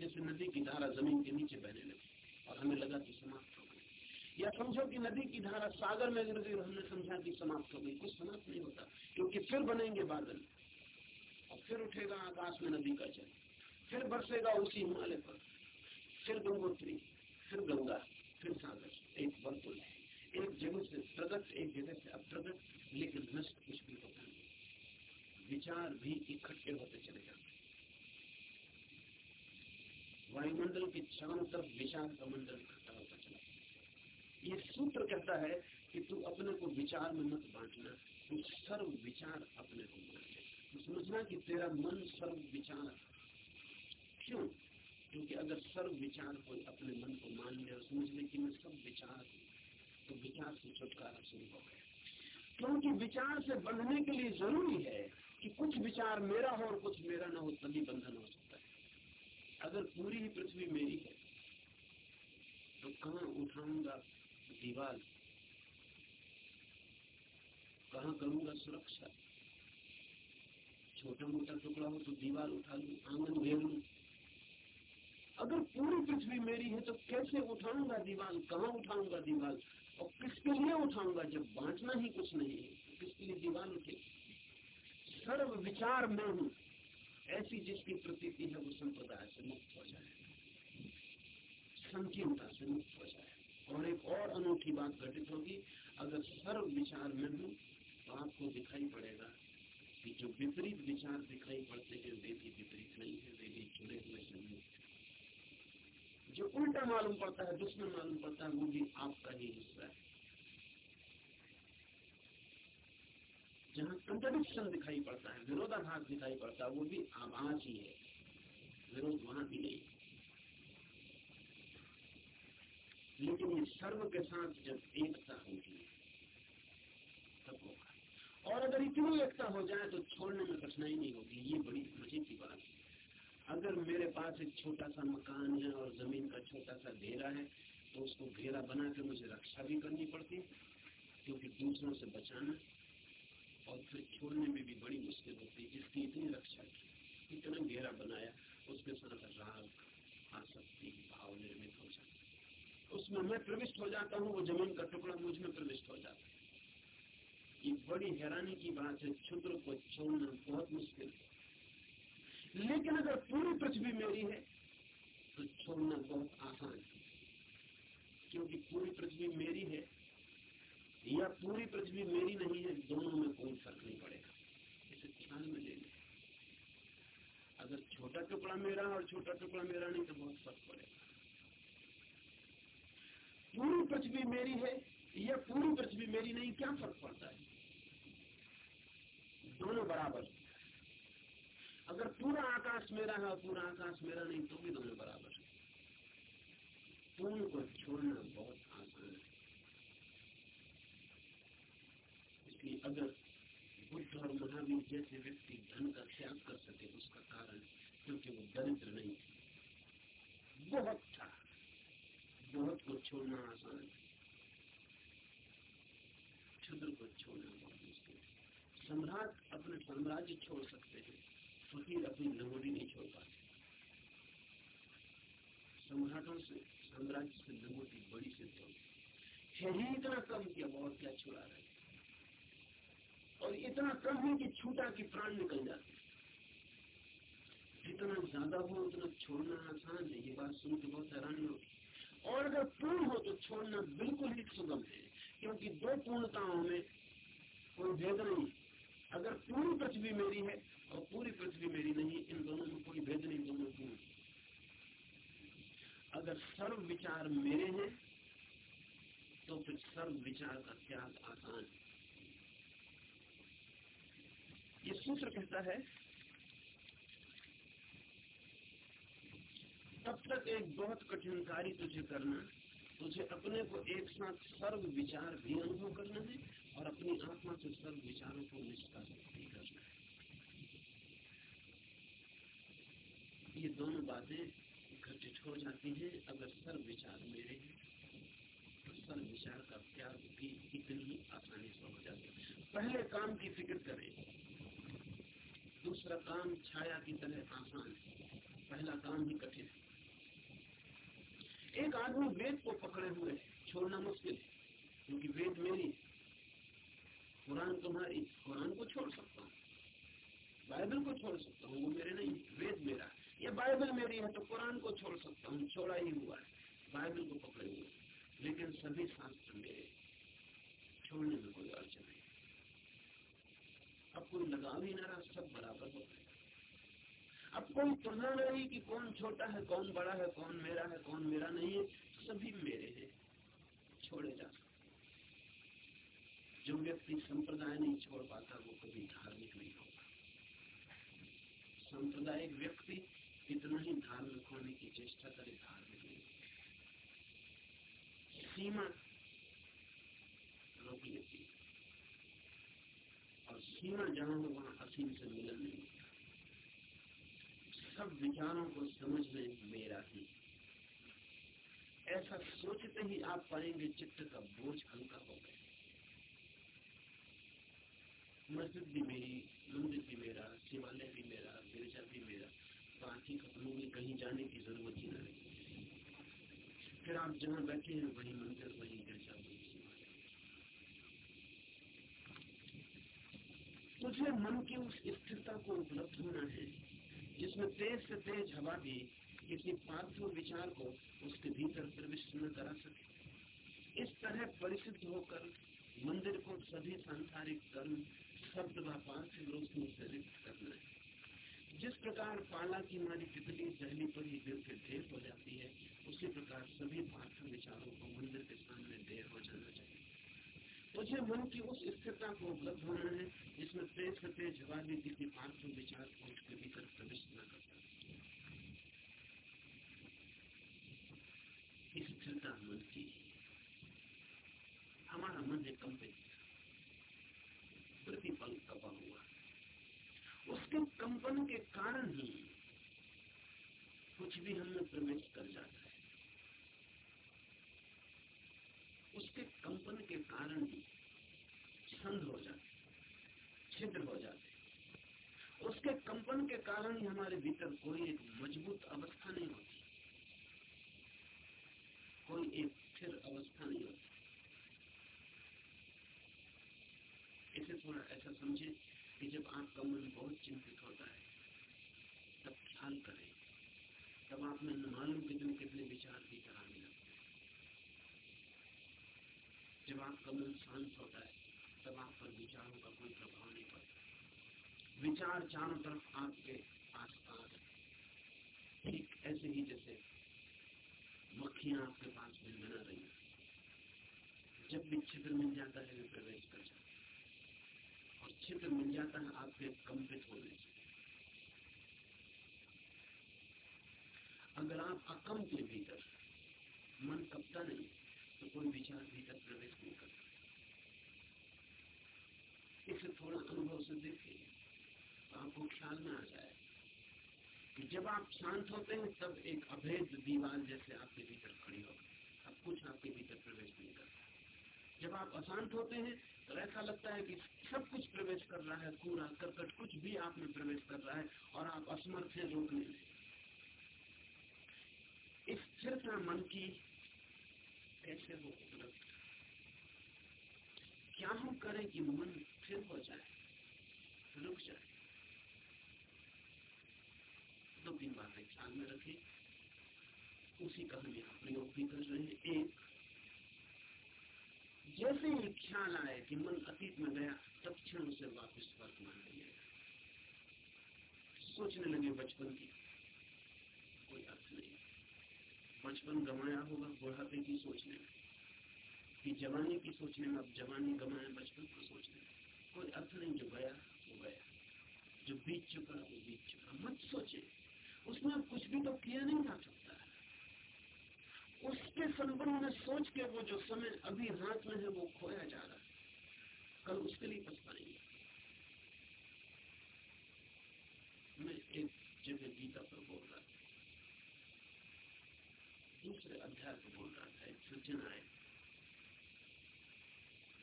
जैसे नदी की धारा ज़मीन के नीचे बहने लगी और हमें लगा कि समाप्त हो गई। या समझो कि नदी की धारा सागर में गिर गई और हमने समझा कि समाप्त हो गई। कुछ समाप्त नहीं होता, क्योंकि फिर बनेंगे बादल। और फिर उठेगा आकाश में नदी का जल। फिर बरसेगा उसी हिमालय पर। फिर गंगोत्री। फिर गंगा फिर सागर, एक वर्तुल है। एक जगह से प्रगट एक जगह से अप्रगट लेकिन नष्ट कुछ भी होता नहीं। विचार भी इकट्ठे होते चले जाते वायुमंडल के चारों तरफ़ विचार का मंडल इकट्ठा होता चला ये सूत्र कहता है कि तू अपने को विचार में मत बांटना, तू सर्व विचार अपने को ले। समझना कि तेरा मन सर्व विचार क्यों? क्योंकि अगर सर्व विचार कोई अपने मन को मान ले और समझ ले कि मैं सब विचार हूँ तो विचार से छुटकारा शुरू हो गया। क्योंकि विचार से बंधने के लिए ज़रूरी है कि कुछ विचार मेरा हो और कुछ मेरा ना हो, तभी बंधन हो सकता है। अगर पूरी ही पृथ्वी मेरी है तो कहाँ उठाऊँगा दीवार? कहा करूँगा सुरक्षा? छोटा मोटा टुकड़ा हो तो दीवार उठा लू, आँगन घेर लू अगर पूरी पृथ्वी मेरी है तो कैसे उठाऊँगा दीवाल कहाँ उठाऊँगा दीवाल और किसके लिए उठाऊँगा? जब बांटना ही कुछ नहीं है तो किसके लिए दीवाल उठे सर्व विचार में हूँ। ऐसी जिसकी प्रतीति है, वो संप्रदाय से मुक्त हो जाए। संकीर्णता से मुक्त हो जाए। और एक और अनूठी बात घटित होगी, अगर सर्व विचार में हूँ तो आपको दिखाई पड़ेगा कि जो विपरीत विचार दिखाई पड़ते हैं, वे भी विपरीत नहीं है, वे भी जुड़े हुए हैं। जो उल्टा मालूम पड़ता है, दुश्मन मालूम पड़ता है, वो भी आपका ही हिस्सा है। जहाँ कंट्रडिक्शन दिखाई पड़ता है, विरोधाभास दिखाई पड़ता है, वो भी आभास ही है। विरोध वहाँ भी नहीं। लेकिन ये सर्व के साथ जब एकता होगी तब होगा। और अगर इतनी एकता हो जाए तो छोड़ने में कठिनाई नहीं होगी ये बड़ी मज़े की बात है। अगर मेरे पास एक छोटा सा मकान है और ज़मीन का छोटा सा घेरा है तो उसको घेरा बना के मुझे रक्षा भी करनी पड़ती, क्योंकि दूसरों से बचाना और फिर छोड़ने में भी बड़ी मुश्किल होती है जिसकी इतनी रक्षा की, इतना घेरा बनाया, उसके साथ राग, आसक्ति भाव निर्मित हो जाता। उसमें मैं प्रविष्ट हो जाता हूँ, वो ज़मीन का टुकड़ा मुझमें प्रविष्ट हो जाता है। ये बड़ी हैरानी की बात है क्षुद्र को छोड़ना बहुत मुश्किल है। लेकिन अगर पूरी पृथ्वी मेरी है तो छोड़ना बहुत आसान है। क्योंकि पूरी पृथ्वी मेरी है, या पूरी पृथ्वी मेरी नहीं है, दोनों में कोई फ़र्क नहीं पड़ेगा। इसे ख्याल में ले अगर छोटा टुकड़ा मेरा और छोटा टुकड़ा मेरा नहीं तो बहुत फ़र्क पड़ेगा। पूरी पृथ्वी मेरी है या पूरी पृथ्वी मेरी नहीं, क्या फ़र्क पड़ता है? दोनों बराबर अगर पूरा आकाश मेरा है और पूरा आकाश मेरा नहीं तो भी दोनों बराबर है। पूर्ण को छोड़ना बहुत आसान है। इसलिए अगर बुद्ध और महावीर जैसे व्यक्ति धन का त्याग कर सके, उसका कारण क्योंकि वो दरिद्र नहीं थे बहुत था। बहुत को छोड़ना आसान है। क्षुद्र को छोड़ना बहुत मुश्किल है। सम्राट अपने साम्राज्य छोड़ सकते हैं। फकीर अपनी लंगोटी नहीं छोड़ पाते सम्राटों से साम्राज्य से लंगोटी बड़ी सिद्ध होती है ही इतना कम कि अब और क्या छुड़ा रहे और इतना कम है कि छूटा कि प्राण निकल जाते जितना ज़्यादा हो उतना छोड़ना आसान है ये बात सुन के बहुत हैरानी होगी और अगर पूर्ण हो तो छोड़ना बिल्कुल ही सुगम है क्योंकि दो पूर्णताओं में कोई भेद नहीं अगर पूर्ण पृथ्वी मेरी है और पूरी पृथ्वी मेरी नहीं, इन दोनों में कोई भेद नहीं, दोनों पूर्ण अगर सर्व विचार मेरे हैं तो फिर सर्व विचार का त्याग आसान ये सूत्र कहता है, तब तक एक बहुत कठिन कार्य तुझे करना, तुझे अपने को एक साथ सर्व विचार भी अनुभव करना है और अपनी आत्मा से सर्व विचारों को भी करना है। ये दोनों बातें घटित हो जाती हैं, अगर सर्व विचार मेरे हैं तो सर्व विचार का त्याग भी इतनी ही आसानी से हो जाता है। पहले काम की फ़िक्र करें। दूसरा काम छाया की तरह आसान है। पहला काम ही कठिन है। एक आदमी वेद को पकड़े हुए छोड़ना मुश्किल है, क्योंकि वेद मेरी कुरान तुम्हारी, कुरान को छोड़ सकता हूँ। बाइबल को छोड़ सकता हूँ, वो मेरे नहीं, वेद मेरा ये बाइबल मेरी है तो कुरान को छोड़ सकता हूँ, छोड़ा ही हुआ है। बाइबल को पकड़े हुए लेकिन सभी शास्त्र मेरे। छोड़ने में कोई अड़चन नहीं। अब कोई लगाव ही ना रहा, सब बराबर हो गए। अब कोई तुलना नहीं कि कौन छोटा है, कौन बड़ा है, कौन मेरा है, कौन मेरा नहीं है सभी मेरे हैं। छोड़े जा सकते जो व्यक्ति संप्रदाय नहीं छोड़ पाता, वो कभी धार्मिक नहीं होगा सांप्रदायिक व्यक्ति इतना ही धार्मिक होने की चेष्टा करे धार्मिक नहीं सीमा रोक लेती और सीमा जहाँ हो वहाँ असीम से मिलन नहीं। सब विचारों को समझने मेरा ही। ऐसा सोचते ही आप पाएँगे चित्त का बोझ हल्का हो गया। मस्जिद भी मेरी, मंदिर भी मेरा, शिवालय भी मेरा, गिरजा भी मेरा। बाकी कपड़ों में कहीं जाने की ज़रूरत ही न रही फिर आप जहाँ बैठे हैं, वही मंदिर, वही गिरजा तुझे मन की उस स्थिरता को उपलब्ध होना है, जिसमें तेज से तेज हवा भी किसी पार्थिव विचार को उसके भीतर प्रविष्ट न करा सके। इस तरह परिसिद्ध होकर मंदिर को सभी सांसारिक कर्म, शब्द व पार्थिव रोशनी से रिक्त करना है। जिस प्रकार पाला की हमारी तितली दहली पर ही गिर के ढेर हो जाती है, उसी प्रकार सभी पार्थिव विचारों को मंदिर के सामने ढेर हो जाना चाहिए। मुझे मन की उस स्थिरता को उपलब्ध होना है, जिसमें तेज से तेज भी किसी पार्थिव विचार को उसके भीतर प्रविष्ट न करता स्थिरता मन की, हमारा मन है। कंपित प्रतिपल कपा हुआ उसके कंपन के कारण ही कुछ भी हमें प्रवेश कर जाता है? उसके कंपन के कारण ही छंद हो जाते छिद्र हो जाते उसके कंपन के कारण ही हमारे भीतर कोई एक मज़बूत अवस्था नहीं होती। कोई एक स्थिर अवस्था नहीं होती। इसे थोड़ा ऐसा समझे। कि जब आपका मन बहुत चिंतित होता है, तब ख्याल करें। तब आप में मालूम कितने कितने विचार भीतर आने लगते जब आपका मन शांत होता है, तब आप पर विचारों का कोई प्रभाव नहीं पड़ता। विचार चारों तरफ़ आपके आसपास ठीक ऐसे ही जैसे मक्खियाँ आपके पास में बना रही जब भी छिद्र मिल जाता है, वे प्रवेश कर जाते और छिद्र मिल जाता है आपके कंपित होने से अगर आप अकम के भीतर मन कपता नहीं तो कोई विचार भीतर प्रवेश नहीं करता। इसे थोड़ा अनुभव से देखिए तो आपको ख्याल में आ जाए कि जब आप शांत होते हैं, तब एक अभेद दीवार जैसे आपके भीतर खड़ी हो। अब कुछ आपके भीतर प्रवेश नहीं करता। जब आप अशांत होते हैं तो ऐसा लगता है कि सब कुछ प्रवेश कर रहा है कूड़ा करकट कुछ भी आप में प्रवेश कर रहा है और आप असमर्थ हैं रोकने में। स्थिरता मन की कैसे हो उपलब्ध? क्या हम करें कि मन स्थिर हो जाए, रुक जाए? दो तीन बातें ख्याल में रखें। उसी का हम यहाँ प्रयोग भी कर रहे हैं। एक जैसे ही ख्याल आए कि मन अतीत में गया, तब क्षण उसे वापस वर्तमान में सोचने लगे, बचपन की कोई अर्थ नहीं। बचपन गमाया होगा, बुढ़ापे की सोचने। में कि जवानी की सोचने में अब जवानी गमाया बचपन को सोचने। कोई अर्थ नहीं, जो गया, वो गया। जो बीत चुका, वो बीत चुका। मत सोचे। उसमें कुछ भी तो किया नहीं सकता उसके संबंध में सोच के वो जो समय अभी हाथ में है, वो खोया जा रहा है। कल उसके लिए पछताएँगे मैं एक जगह गीता पर बोल रहा था। दूसरे अध्याय पर बोल रहा था, एक सज्जन आए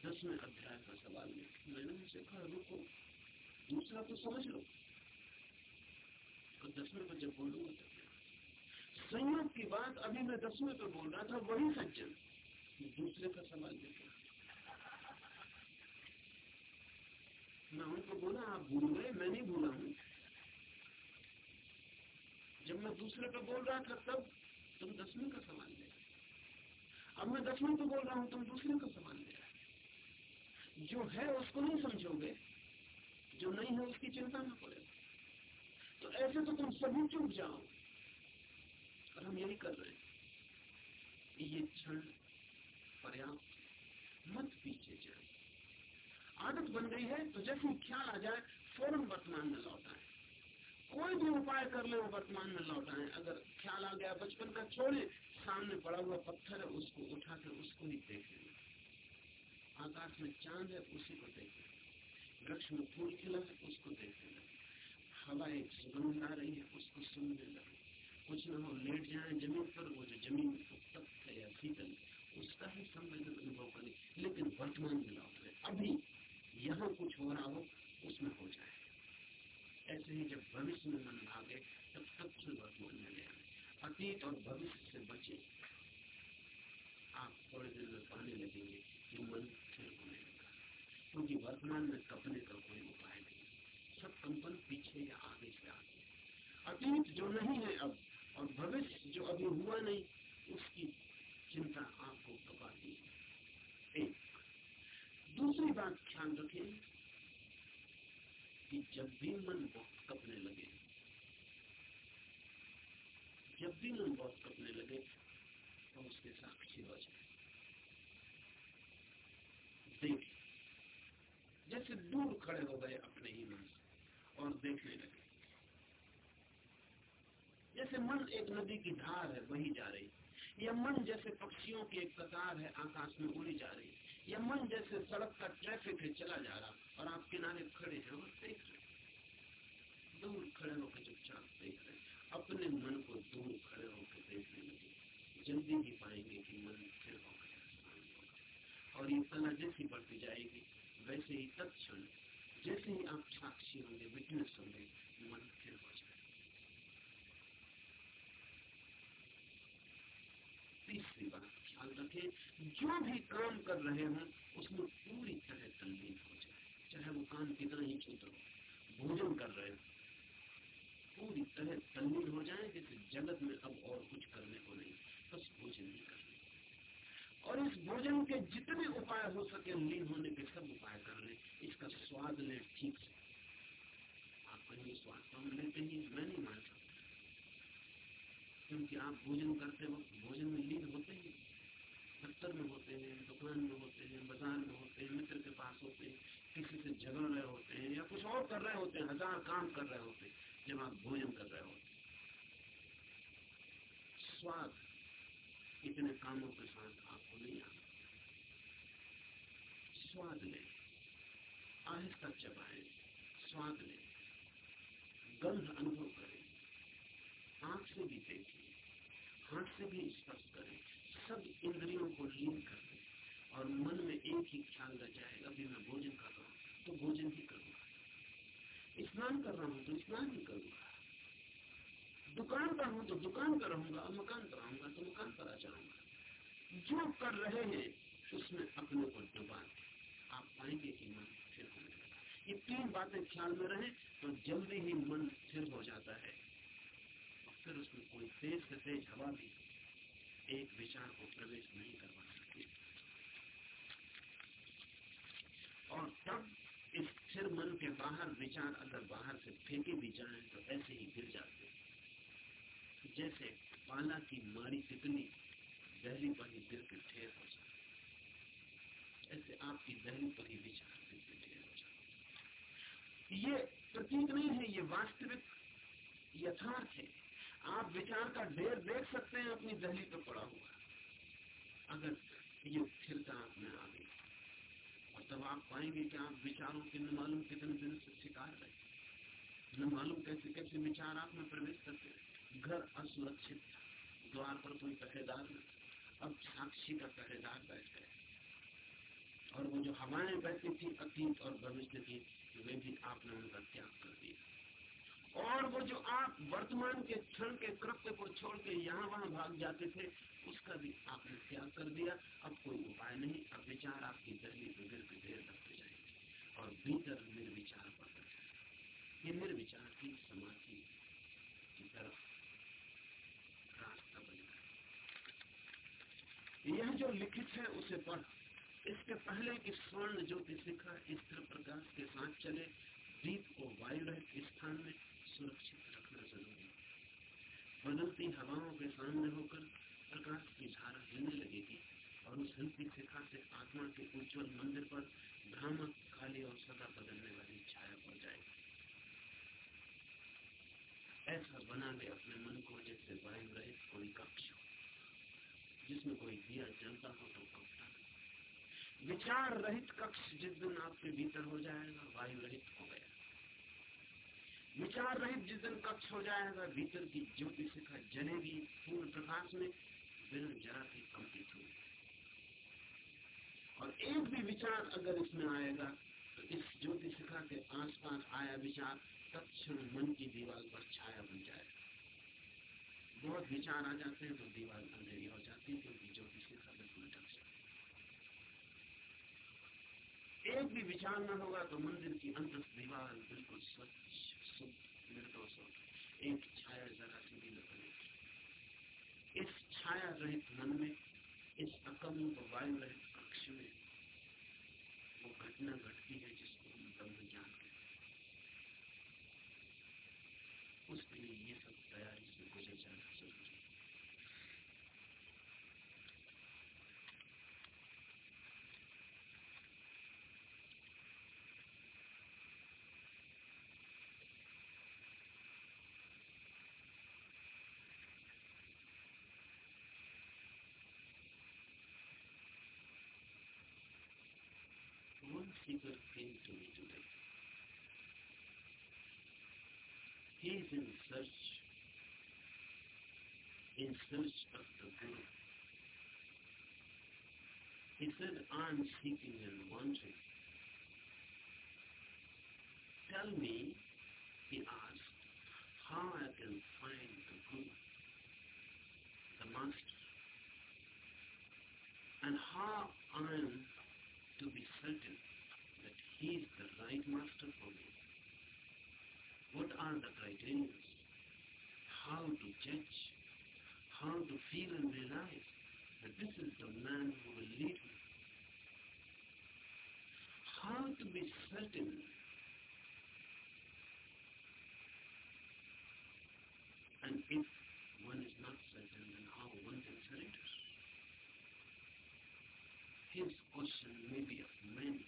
दसवें अध्याय का सवाल मैंने उनसे कहा, रुको, दूसरा तो समझ लो। दसवें पर जब बोलूँगा तब संयोग की बात अभी मैं दसवें पे बोल रहा था, वही सज्जन। दूसरे का सवाल लेकर मैं उनको बोला, आप भूल गए, मैं नहीं भूला हूँ। जब मैं दूसरे पे बोल रहा था तब तुम दसवीं का सवाल ले अब मैं दसवीं पे बोल रहा हूँ, तुम दूसरे का सवाल ले जो है उसको नहीं समझोगे, जो नहीं है उसकी चिंता में पड़े तो ऐसे तो तुम सभी चुप जाओ। और हम यही कर रहे हैं। ये क्षण पर्याप्त मत पीछे जाए आदत बन गई है तो जैसे ख्याल आ जाए, फ़ौरन वर्तमान में लौटाए कोई भी उपाय कर ले, वो वर्तमान में लौटाए अगर ख्याल आ गया, बचपन का छोड़े, सामने पड़ा हुआ पत्थर है, उसको उठा कर उसको ही देखे आकाश में चाँद है, उसी को देखे वृक्ष में फूल खिला है, उसको देखने लगे हवा एक सुगंध आ रही है, उसको सुनने लगे। कुछ न हो लेट जाए, ज़मीन पर वो जो ज़मीन तप्त है या शीतल उसका ही संवेदन अनुभव करें लेकिन वर्तमान में लौट रहे अभी यहाँ कुछ हो रहा हो, उसमें हो जाए। ऐसे ही जब भविष्य में मन भागे, तब तत्व वर्तमान में ले आए अतीत और भविष्य से बचे। आप थोड़े दिन में पाने लगेंगे कि मन स्थिर होने लगा। क्योंकि वर्तमान में कपने का कोई उपाय नहीं। सब कंपन पीछे या आगे से आगे। अतीत जो नहीं है अब और भविष्य जो अभी हुआ नहीं, उसकी चिंता आपको कपाती है। एक दूसरी बात ख्याल रखें कि जब भी मन बहुत कपने लगे, जब भी मन बहुत कपने लगे तो उसके साक्षी हो जाए। देख जैसे दूर खड़े हो गए अपने ही मन से और देखने लगे। जैसे मन एक नदी की धार है, वही जा रही या मन जैसे पक्षियों की एक कतार है, आकाश में उड़ी जा रही या मन जैसे सड़क का ट्रैफ़िक है, चला जा रहा और आप किनारे खड़े हैं, और देख रहे दूर खड़े होकर चुपचाप देख रहे अपने मन को दूर खड़े होकर देखने लगे। जल्दी ही पाएँगे कि मन फिर हो गया और ये कला जैसी बढ़ती जाएगी, वैसे ही तत्क्षण, जैसे ही आप साक्षी होंगे विटनेस होंगे, मन फिर हो जाए तीसरी बात ख्याल रखें जो भी काम कर रहे हो उसमें पूरी तरह तल्लीन हो जाए चाहे वो काम कितना ही छोटा हो भोजन कर रहे हो पूरी तरह तल्लीन हो जाए जैसे जगत में अब और कुछ करने को नहीं बस भोजन ही करने और इस भोजन के जितने उपाय हो सके लीन होने के सब उपाय कर ले इसका स्वाद ले ठीक से आप कहीं स्वाद हम लेते ही, मैं नहीं मानता। क्योंकि आप भोजन करते वक्त भोजन में लीन होते ही, दफ्तर में होते हैं, दुकान में होते हैं, बाज़ार में होते हैं, मित्र के पास होते हैं, किसी से झगड़ रहे होते हैं या कुछ और कर रहे होते हैं, हज़ार काम कर रहे होते हैं, जब आप भोजन कर रहे होते स्वाद इतने कामों के साथ आपको नहीं आता। स्वाद ले, आहिस्ता चबाए, स्वाद ले, गंध अनुभव करें, आँख से भी देखें। हाथ से भी स्पर्श करें। सब इंद्रियों को लीन कर दें और मन में एक ही ख्याल रह जाएगा, अभी मैं भोजन कर रहा हूँ तो भोजन ही करूँगा। स्नान कर रहा हूँ तो स्नान ही करूँगा। दुकान पर हूँ तो दुकान पर रहूँगा, और मकान पर आऊँगा तो मकान पर आ जाऊँगा। जो कर रहे हैं, उसमें अपने को डुबा आप पाएँगे कि मन स्थिर होने लगा। ये तीन बातें ख्याल में रहे तो जल्दी ही मन स्थिर हो जाता है। फिर उसमें कोई तेज से तेज हवा भी एक विचार को प्रवेश नहीं करवा सकती और तब स्थिर मन के बाहर विचार अगर बाहर से फेंके भी जाए तो ऐसे ही गिर जाते जैसे पाला की मारी तितली दहली पर ही गिर के ठेर हो जाए ऐसे आपकी दहली पर ही विचार गिर के ठेर हो जाए ये प्रतीक नहीं है, ये वास्तविक यथार्थ है। आप विचार का ढेर देख सकते हैं, अपनी दहली पर पड़ा हुआ अगर ये स्थिरता आप में आ गई, और तब आप पाएँगे कि आप विचारों के न मालूम कितने दिन से शिकार रहे। न मालूम कैसे कैसे विचार आप में प्रवेश करते घर असुरक्षित था, द्वार पर कोई पहरेदार न अब साक्षी का पहरेदार बैठ गए और वो जो हवाएँ बहती थी, अतीत और भविष्य की, वे भी आपने उनका त्याग कर दिया। और वो जो आप वर्तमान के क्षण के कृत्य को छोड़ के यहाँ वहाँ भाग जाते थे, उसका भी आपने त्याग कर दिया। अब कोई उपाय नहीं, अब विचार आपकी दहली पे गिर ढेर करते जाएँगे और भीतर निर्विचार बढ़ता जाएगा। ये निर्विचार की समाधि की तरफ़ रास्ता बन गया। यह जो लिखित है, उसे पढ़। इसके पहले कि स्वर्ण ज्योति शिखा स्थिर प्रकाश के साथ चले, दीप को वायु रहित स्थान में सुरक्षित रखना ज़रूरी बदलती हवाओं के सामने होकर प्रकाश की धारा हिलने लगेगी और उस हिलती शिखा से आत्मा के उज्जवल मंदिर पर भ्रामक खाली और सदा बदलने वाली छाया पड़ जाएगी। ऐसा बना ले अपने मन को जैसे वायु रहित कोई कक्ष हो, जिसमें कोई दिया जलता हो तो कपता विचार रहित कक्ष जिस दिन आपके भीतर हो जाएगा, वायु रहित हो गया। विचार रहित जिस दिन कक्ष हो जाएगा भीतर की ज्योति शिखा जलेगी पूर्ण प्रकाश में, बिना जरा भी कंपित हुई और एक भी विचार अगर इसमें आएगा तो इस ज्योति शिखा के आसपास आया विचार तत्क्षण मन की दीवार पर छाया बन जाएगा। बहुत विचार आ जाते हैं तो दीवार अंधेरी हो जाती है, क्योंकि ज्योति शिखा बिल्कुल ढक एक भी विचार न होगा तो मंदिर की अंत दीवार बिल्कुल स्वच्छ निर्दोष हो एक छाया जरा सी भी न बने इस छाया रहित मन में, इस अकम वायु रहित कक्ष में, वो घटना घटती है जिसको हम ब्रह्म जानते हैं। उसके लिए ये सब तैयारी me today. He is in search, in search of the Guru. He said, I am seeking and wandering. Tell me, he asked, how I can find the Guru, the Master, and how I am to be certain he is the right master for me. What are the criteria? How to judge? How to feel and realize that this is the man who will lead me? How to be certain and if one is not certain then how one can surrender? his question may be of many.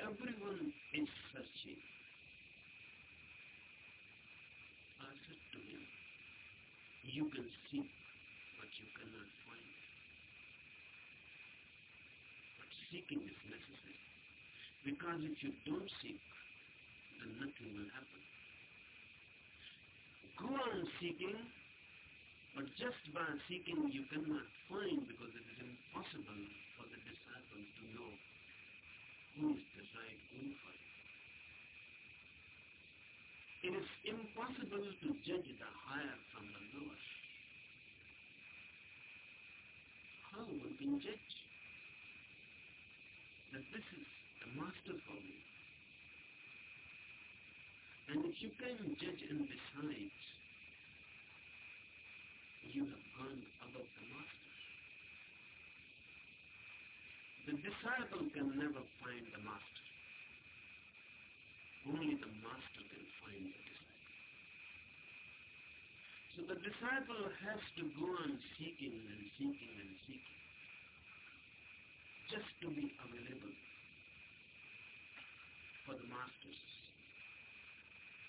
Everyone is searching. I said to him, you can seek, but you cannot find. But seeking is necessary. Because if you don't seek, then nothing will happen go on seeking But just by seeking you cannot find because it is impossible for the disciple to know who is the right him. It is impossible to judge the higher from the lower. How one can judge that this is the master for me? And if you can judge and decide, you have gone above the master. The disciple can never find the master. Only the master can find the disciple. So the disciple has to go on seeking and seeking and seeking just to be available for the masters.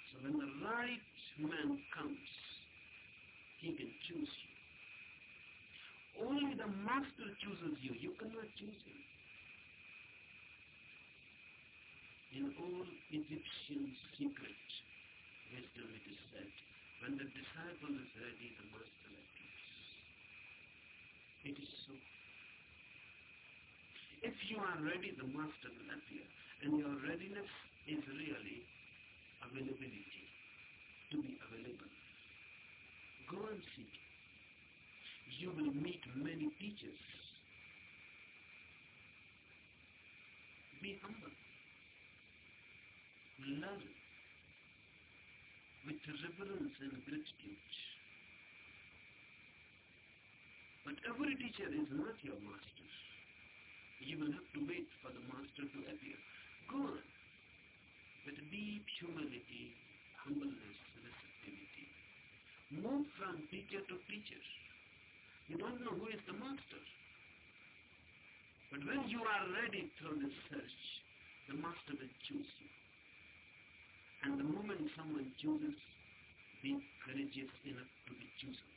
So when the right man comes, he can choose you. Only the master chooses you. You cannot choose him. In all Egyptian secret wisdom it is said, when the disciple is ready, the master appears. It is so. If you are ready, the master will appear. And your readiness is really availability, to be available. Go and seek. You will meet many teachers. Be humble. Learn with reverence and gratitude. But every teacher is not your master. You will have to wait for the master to appear. Go on with deep humility, humbleness, receptivity. Move from teacher to teacher. You don't know who is the master. But when you are ready through the search, the master will choose you. And the moment someone chooses, be courageous enough to be chosen.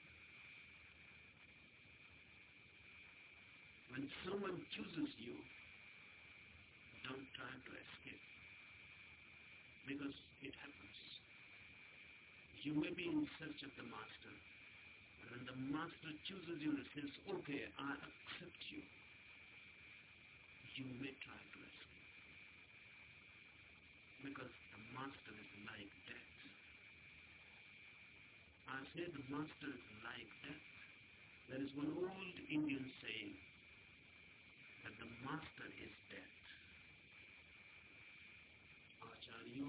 When someone chooses you, don't try to escape. Because it happens. You may be in search of the master. And when the master chooses you and says, okay, I accept you, you may try to escape. Because master is like death. I say the master is like death. There is one old Indian saying that the master is death. Mrityu.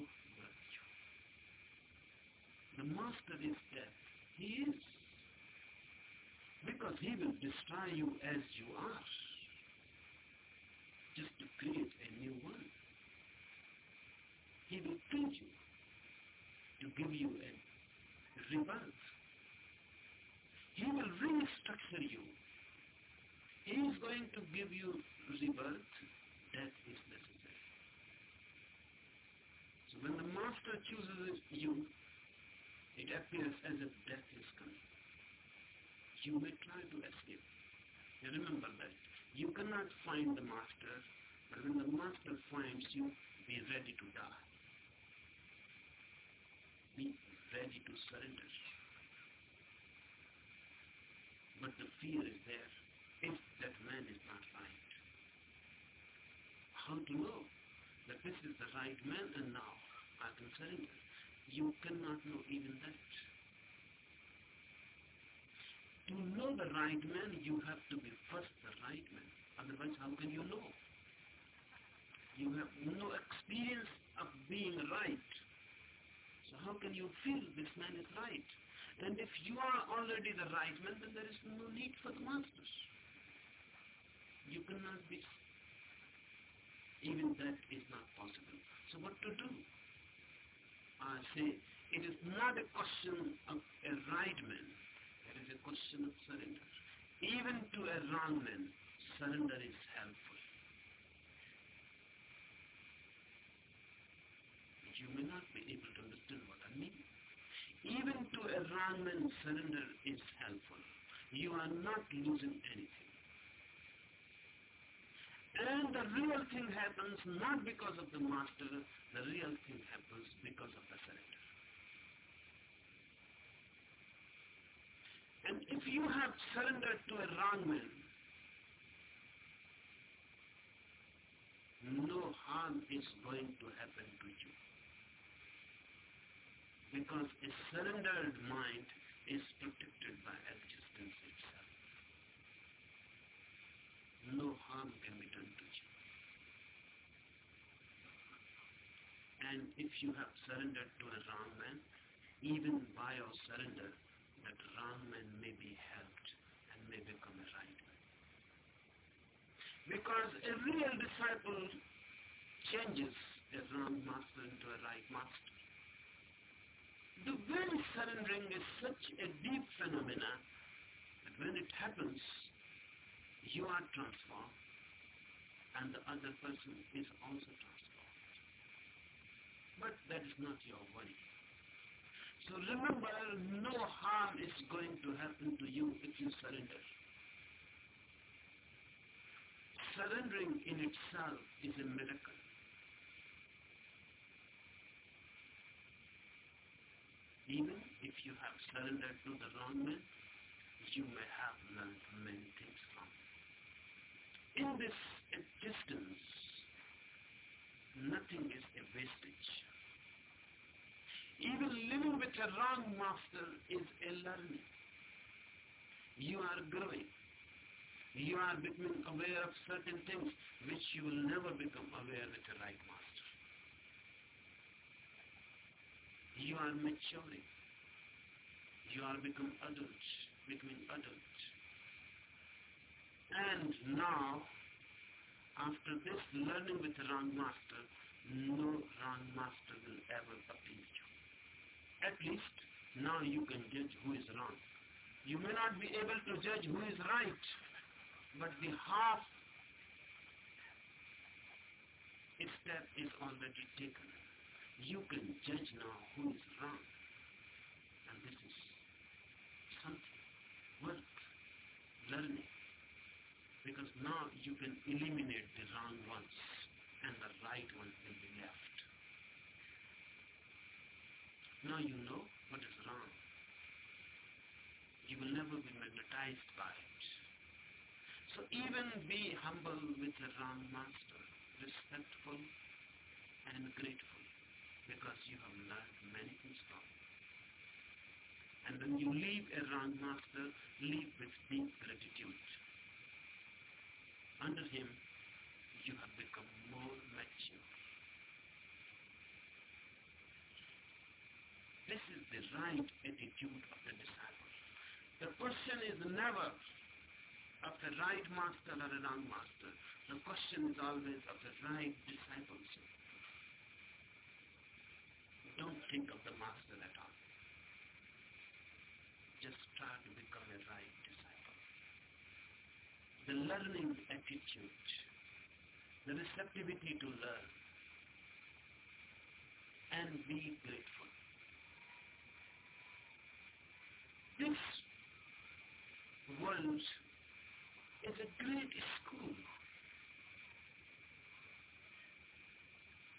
The master is death. He is. Because he will destroy you as you are. Just to create a new one. He will kill you to give you a rebirth. He will restructure you. He is going to give you rebirth. Death is necessary. So when the master chooses you, it appears as if death is coming. You may try to escape. You remember that. You cannot find the master, but when the master finds you, be ready to die. Be ready to surrender. But the fear is there if that man is not right. How to know that this is the right man and now I can surrender? You cannot know even that. To know the right man, you have to be first the right man. Otherwise, how can you know? You have no experience of being right. How can you feel this man is right? And if you are already the right man, then there is no need for the masters. You cannot be. Even that is not possible. So what to do? I say it is not a question of a right man. It is a question of surrender. Even to a wrong man, surrender is helpful. You may not be able to understand what I mean. Even man, surrender is helpful. You are not losing anything. And the real thing happens not because of the master, the real thing happens because of the surrender. And if you have surrendered to a wrong man, no harm is going to happen to you. Because a surrendered mind is protected by existence itself. No harm can be done to you. And if you have surrendered to a wrong man, even by your surrender, that wrong man may be helped and may become a right man. Because a real disciple changes a wrong master into a right master. The very surrendering is such a deep phenomena that when it happens, you are transformed and the other person is also transformed. But that is not your worry. So remember, no harm is going to happen to you if you surrender. Surrendering in itself is a miracle. Even if you have surrendered to the wrong man, you may have learned many things from him. In hmm. this existence, nothing is a wastage. Even hmm. living with a wrong master is a learning. You are growing. You are becoming aware of certain things which you will never become aware with a right master. You are maturing. You are become adults, becoming adults. And now, after this learning with a wrong master, no wrong master will ever appeal you. At least now you can judge who is wrong. You may not be able to judge who is right, but the half step is already taken. You can judge now who is wrong. And this is something worth learning. Because now you can eliminate the wrong ones and the right ones will be left. Now you know what is wrong. You will never be magnetized by it. So even be humble with the wrong master, respectful and grateful because you have learned many things from. And when you leave a wrong master, leave with deep gratitude. Under him, you have become more mature. This is the right attitude of the disciple. The question is never of the right master or a wrong master. The question is always of the right discipleship. Don't think of the master at all. Just try to become a right disciple. The learning attitude, the receptivity to learn, and be grateful. This world is a great school.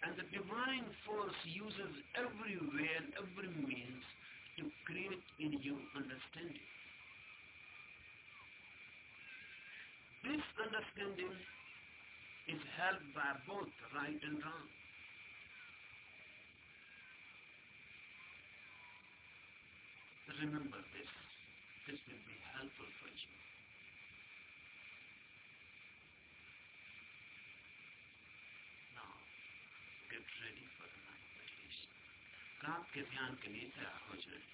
And the divine force uses every way and every means to create in you understanding. This understanding is helped by both right and wrong. Remember this. This will be helpful प्राप्त के ध्यान के लिए तैयार हो जाए।